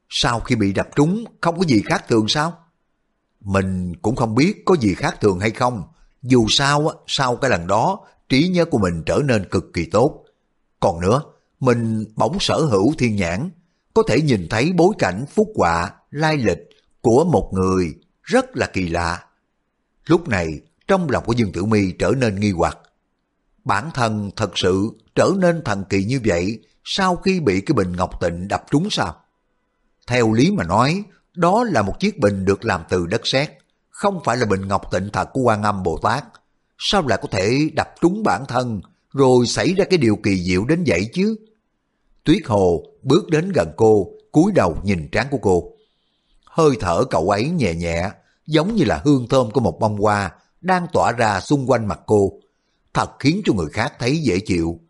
sau khi bị đập trúng không có gì khác thường sao? Mình cũng không biết có gì khác thường hay không. Dù sao, sau cái lần đó, trí nhớ của mình trở nên cực kỳ tốt. Còn nữa, mình bỗng sở hữu thiên nhãn, có thể nhìn thấy bối cảnh phúc họa, lai lịch của một người rất là kỳ lạ. Lúc này, trong lòng của Dương Tử Mi trở nên nghi hoặc. Bản thân thật sự trở nên thần kỳ như vậy sau khi bị cái bình ngọc tịnh đập trúng sao? Theo lý mà nói, đó là một chiếc bình được làm từ đất sét, không phải là bình ngọc tịnh thật của quan âm Bồ Tát. Sao lại có thể đập trúng bản thân, rồi xảy ra cái điều kỳ diệu đến vậy chứ? Tuyết Hồ bước đến gần cô, cúi đầu nhìn trán của cô. Hơi thở cậu ấy nhẹ nhẹ, giống như là hương thơm của một bông hoa đang tỏa ra xung quanh mặt cô. Thật khiến cho người khác thấy dễ chịu.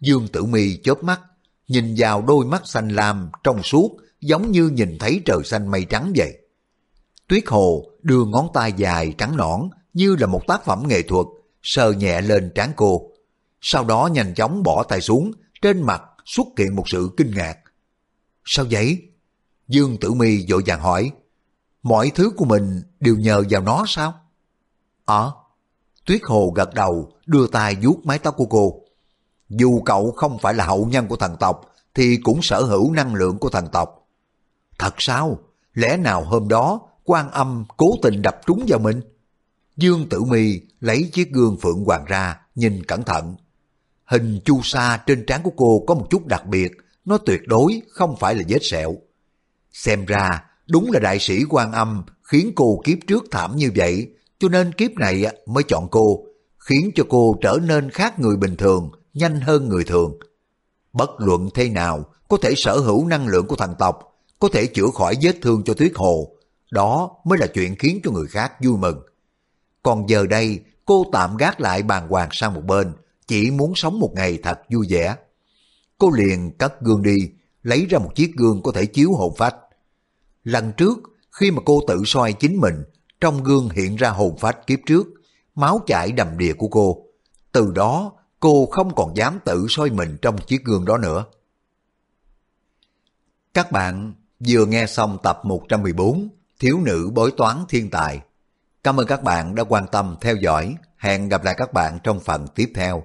Dương Tử Mi chớp mắt, nhìn vào đôi mắt xanh lam trong suốt giống như nhìn thấy trời xanh mây trắng vậy. Tuyết Hồ đưa ngón tay dài trắng nõn như là một tác phẩm nghệ thuật, sờ nhẹ lên trán cô. Sau đó nhanh chóng bỏ tay xuống, trên mặt xuất hiện một sự kinh ngạc. Sao vậy? Dương Tử Mi vội vàng hỏi. Mọi thứ của mình đều nhờ vào nó sao? Ờ. Tuyết Hồ gật đầu, đưa tay vuốt mái tóc của cô. Dù cậu không phải là hậu nhân của thần tộc, thì cũng sở hữu năng lượng của thần tộc. Thật sao? Lẽ nào hôm đó quan âm cố tình đập trúng vào mình? Dương Tử Mi lấy chiếc gương phượng hoàng ra, nhìn cẩn thận. Hình chu sa trên trán của cô có một chút đặc biệt, nó tuyệt đối không phải là vết sẹo. Xem ra, đúng là đại sĩ quan âm khiến cô kiếp trước thảm như vậy, cho nên kiếp này mới chọn cô, khiến cho cô trở nên khác người bình thường, nhanh hơn người thường. Bất luận thế nào, có thể sở hữu năng lượng của thần tộc, có thể chữa khỏi vết thương cho Tuyết Hồ, đó mới là chuyện khiến cho người khác vui mừng. Còn giờ đây, cô tạm gác lại bàn hoàng sang một bên, chỉ muốn sống một ngày thật vui vẻ. Cô liền cất gương đi, lấy ra một chiếc gương có thể chiếu hồn phách. Lần trước, khi mà cô tự soi chính mình, trong gương hiện ra hồn phách kiếp trước, máu chảy đầm đìa của cô. Từ đó, cô không còn dám tự soi mình trong chiếc gương đó nữa. Các bạn vừa nghe xong tập 114 Thiếu nữ bói toán thiên tài. Cảm ơn các bạn đã quan tâm theo dõi. Hẹn gặp lại các bạn trong phần tiếp theo.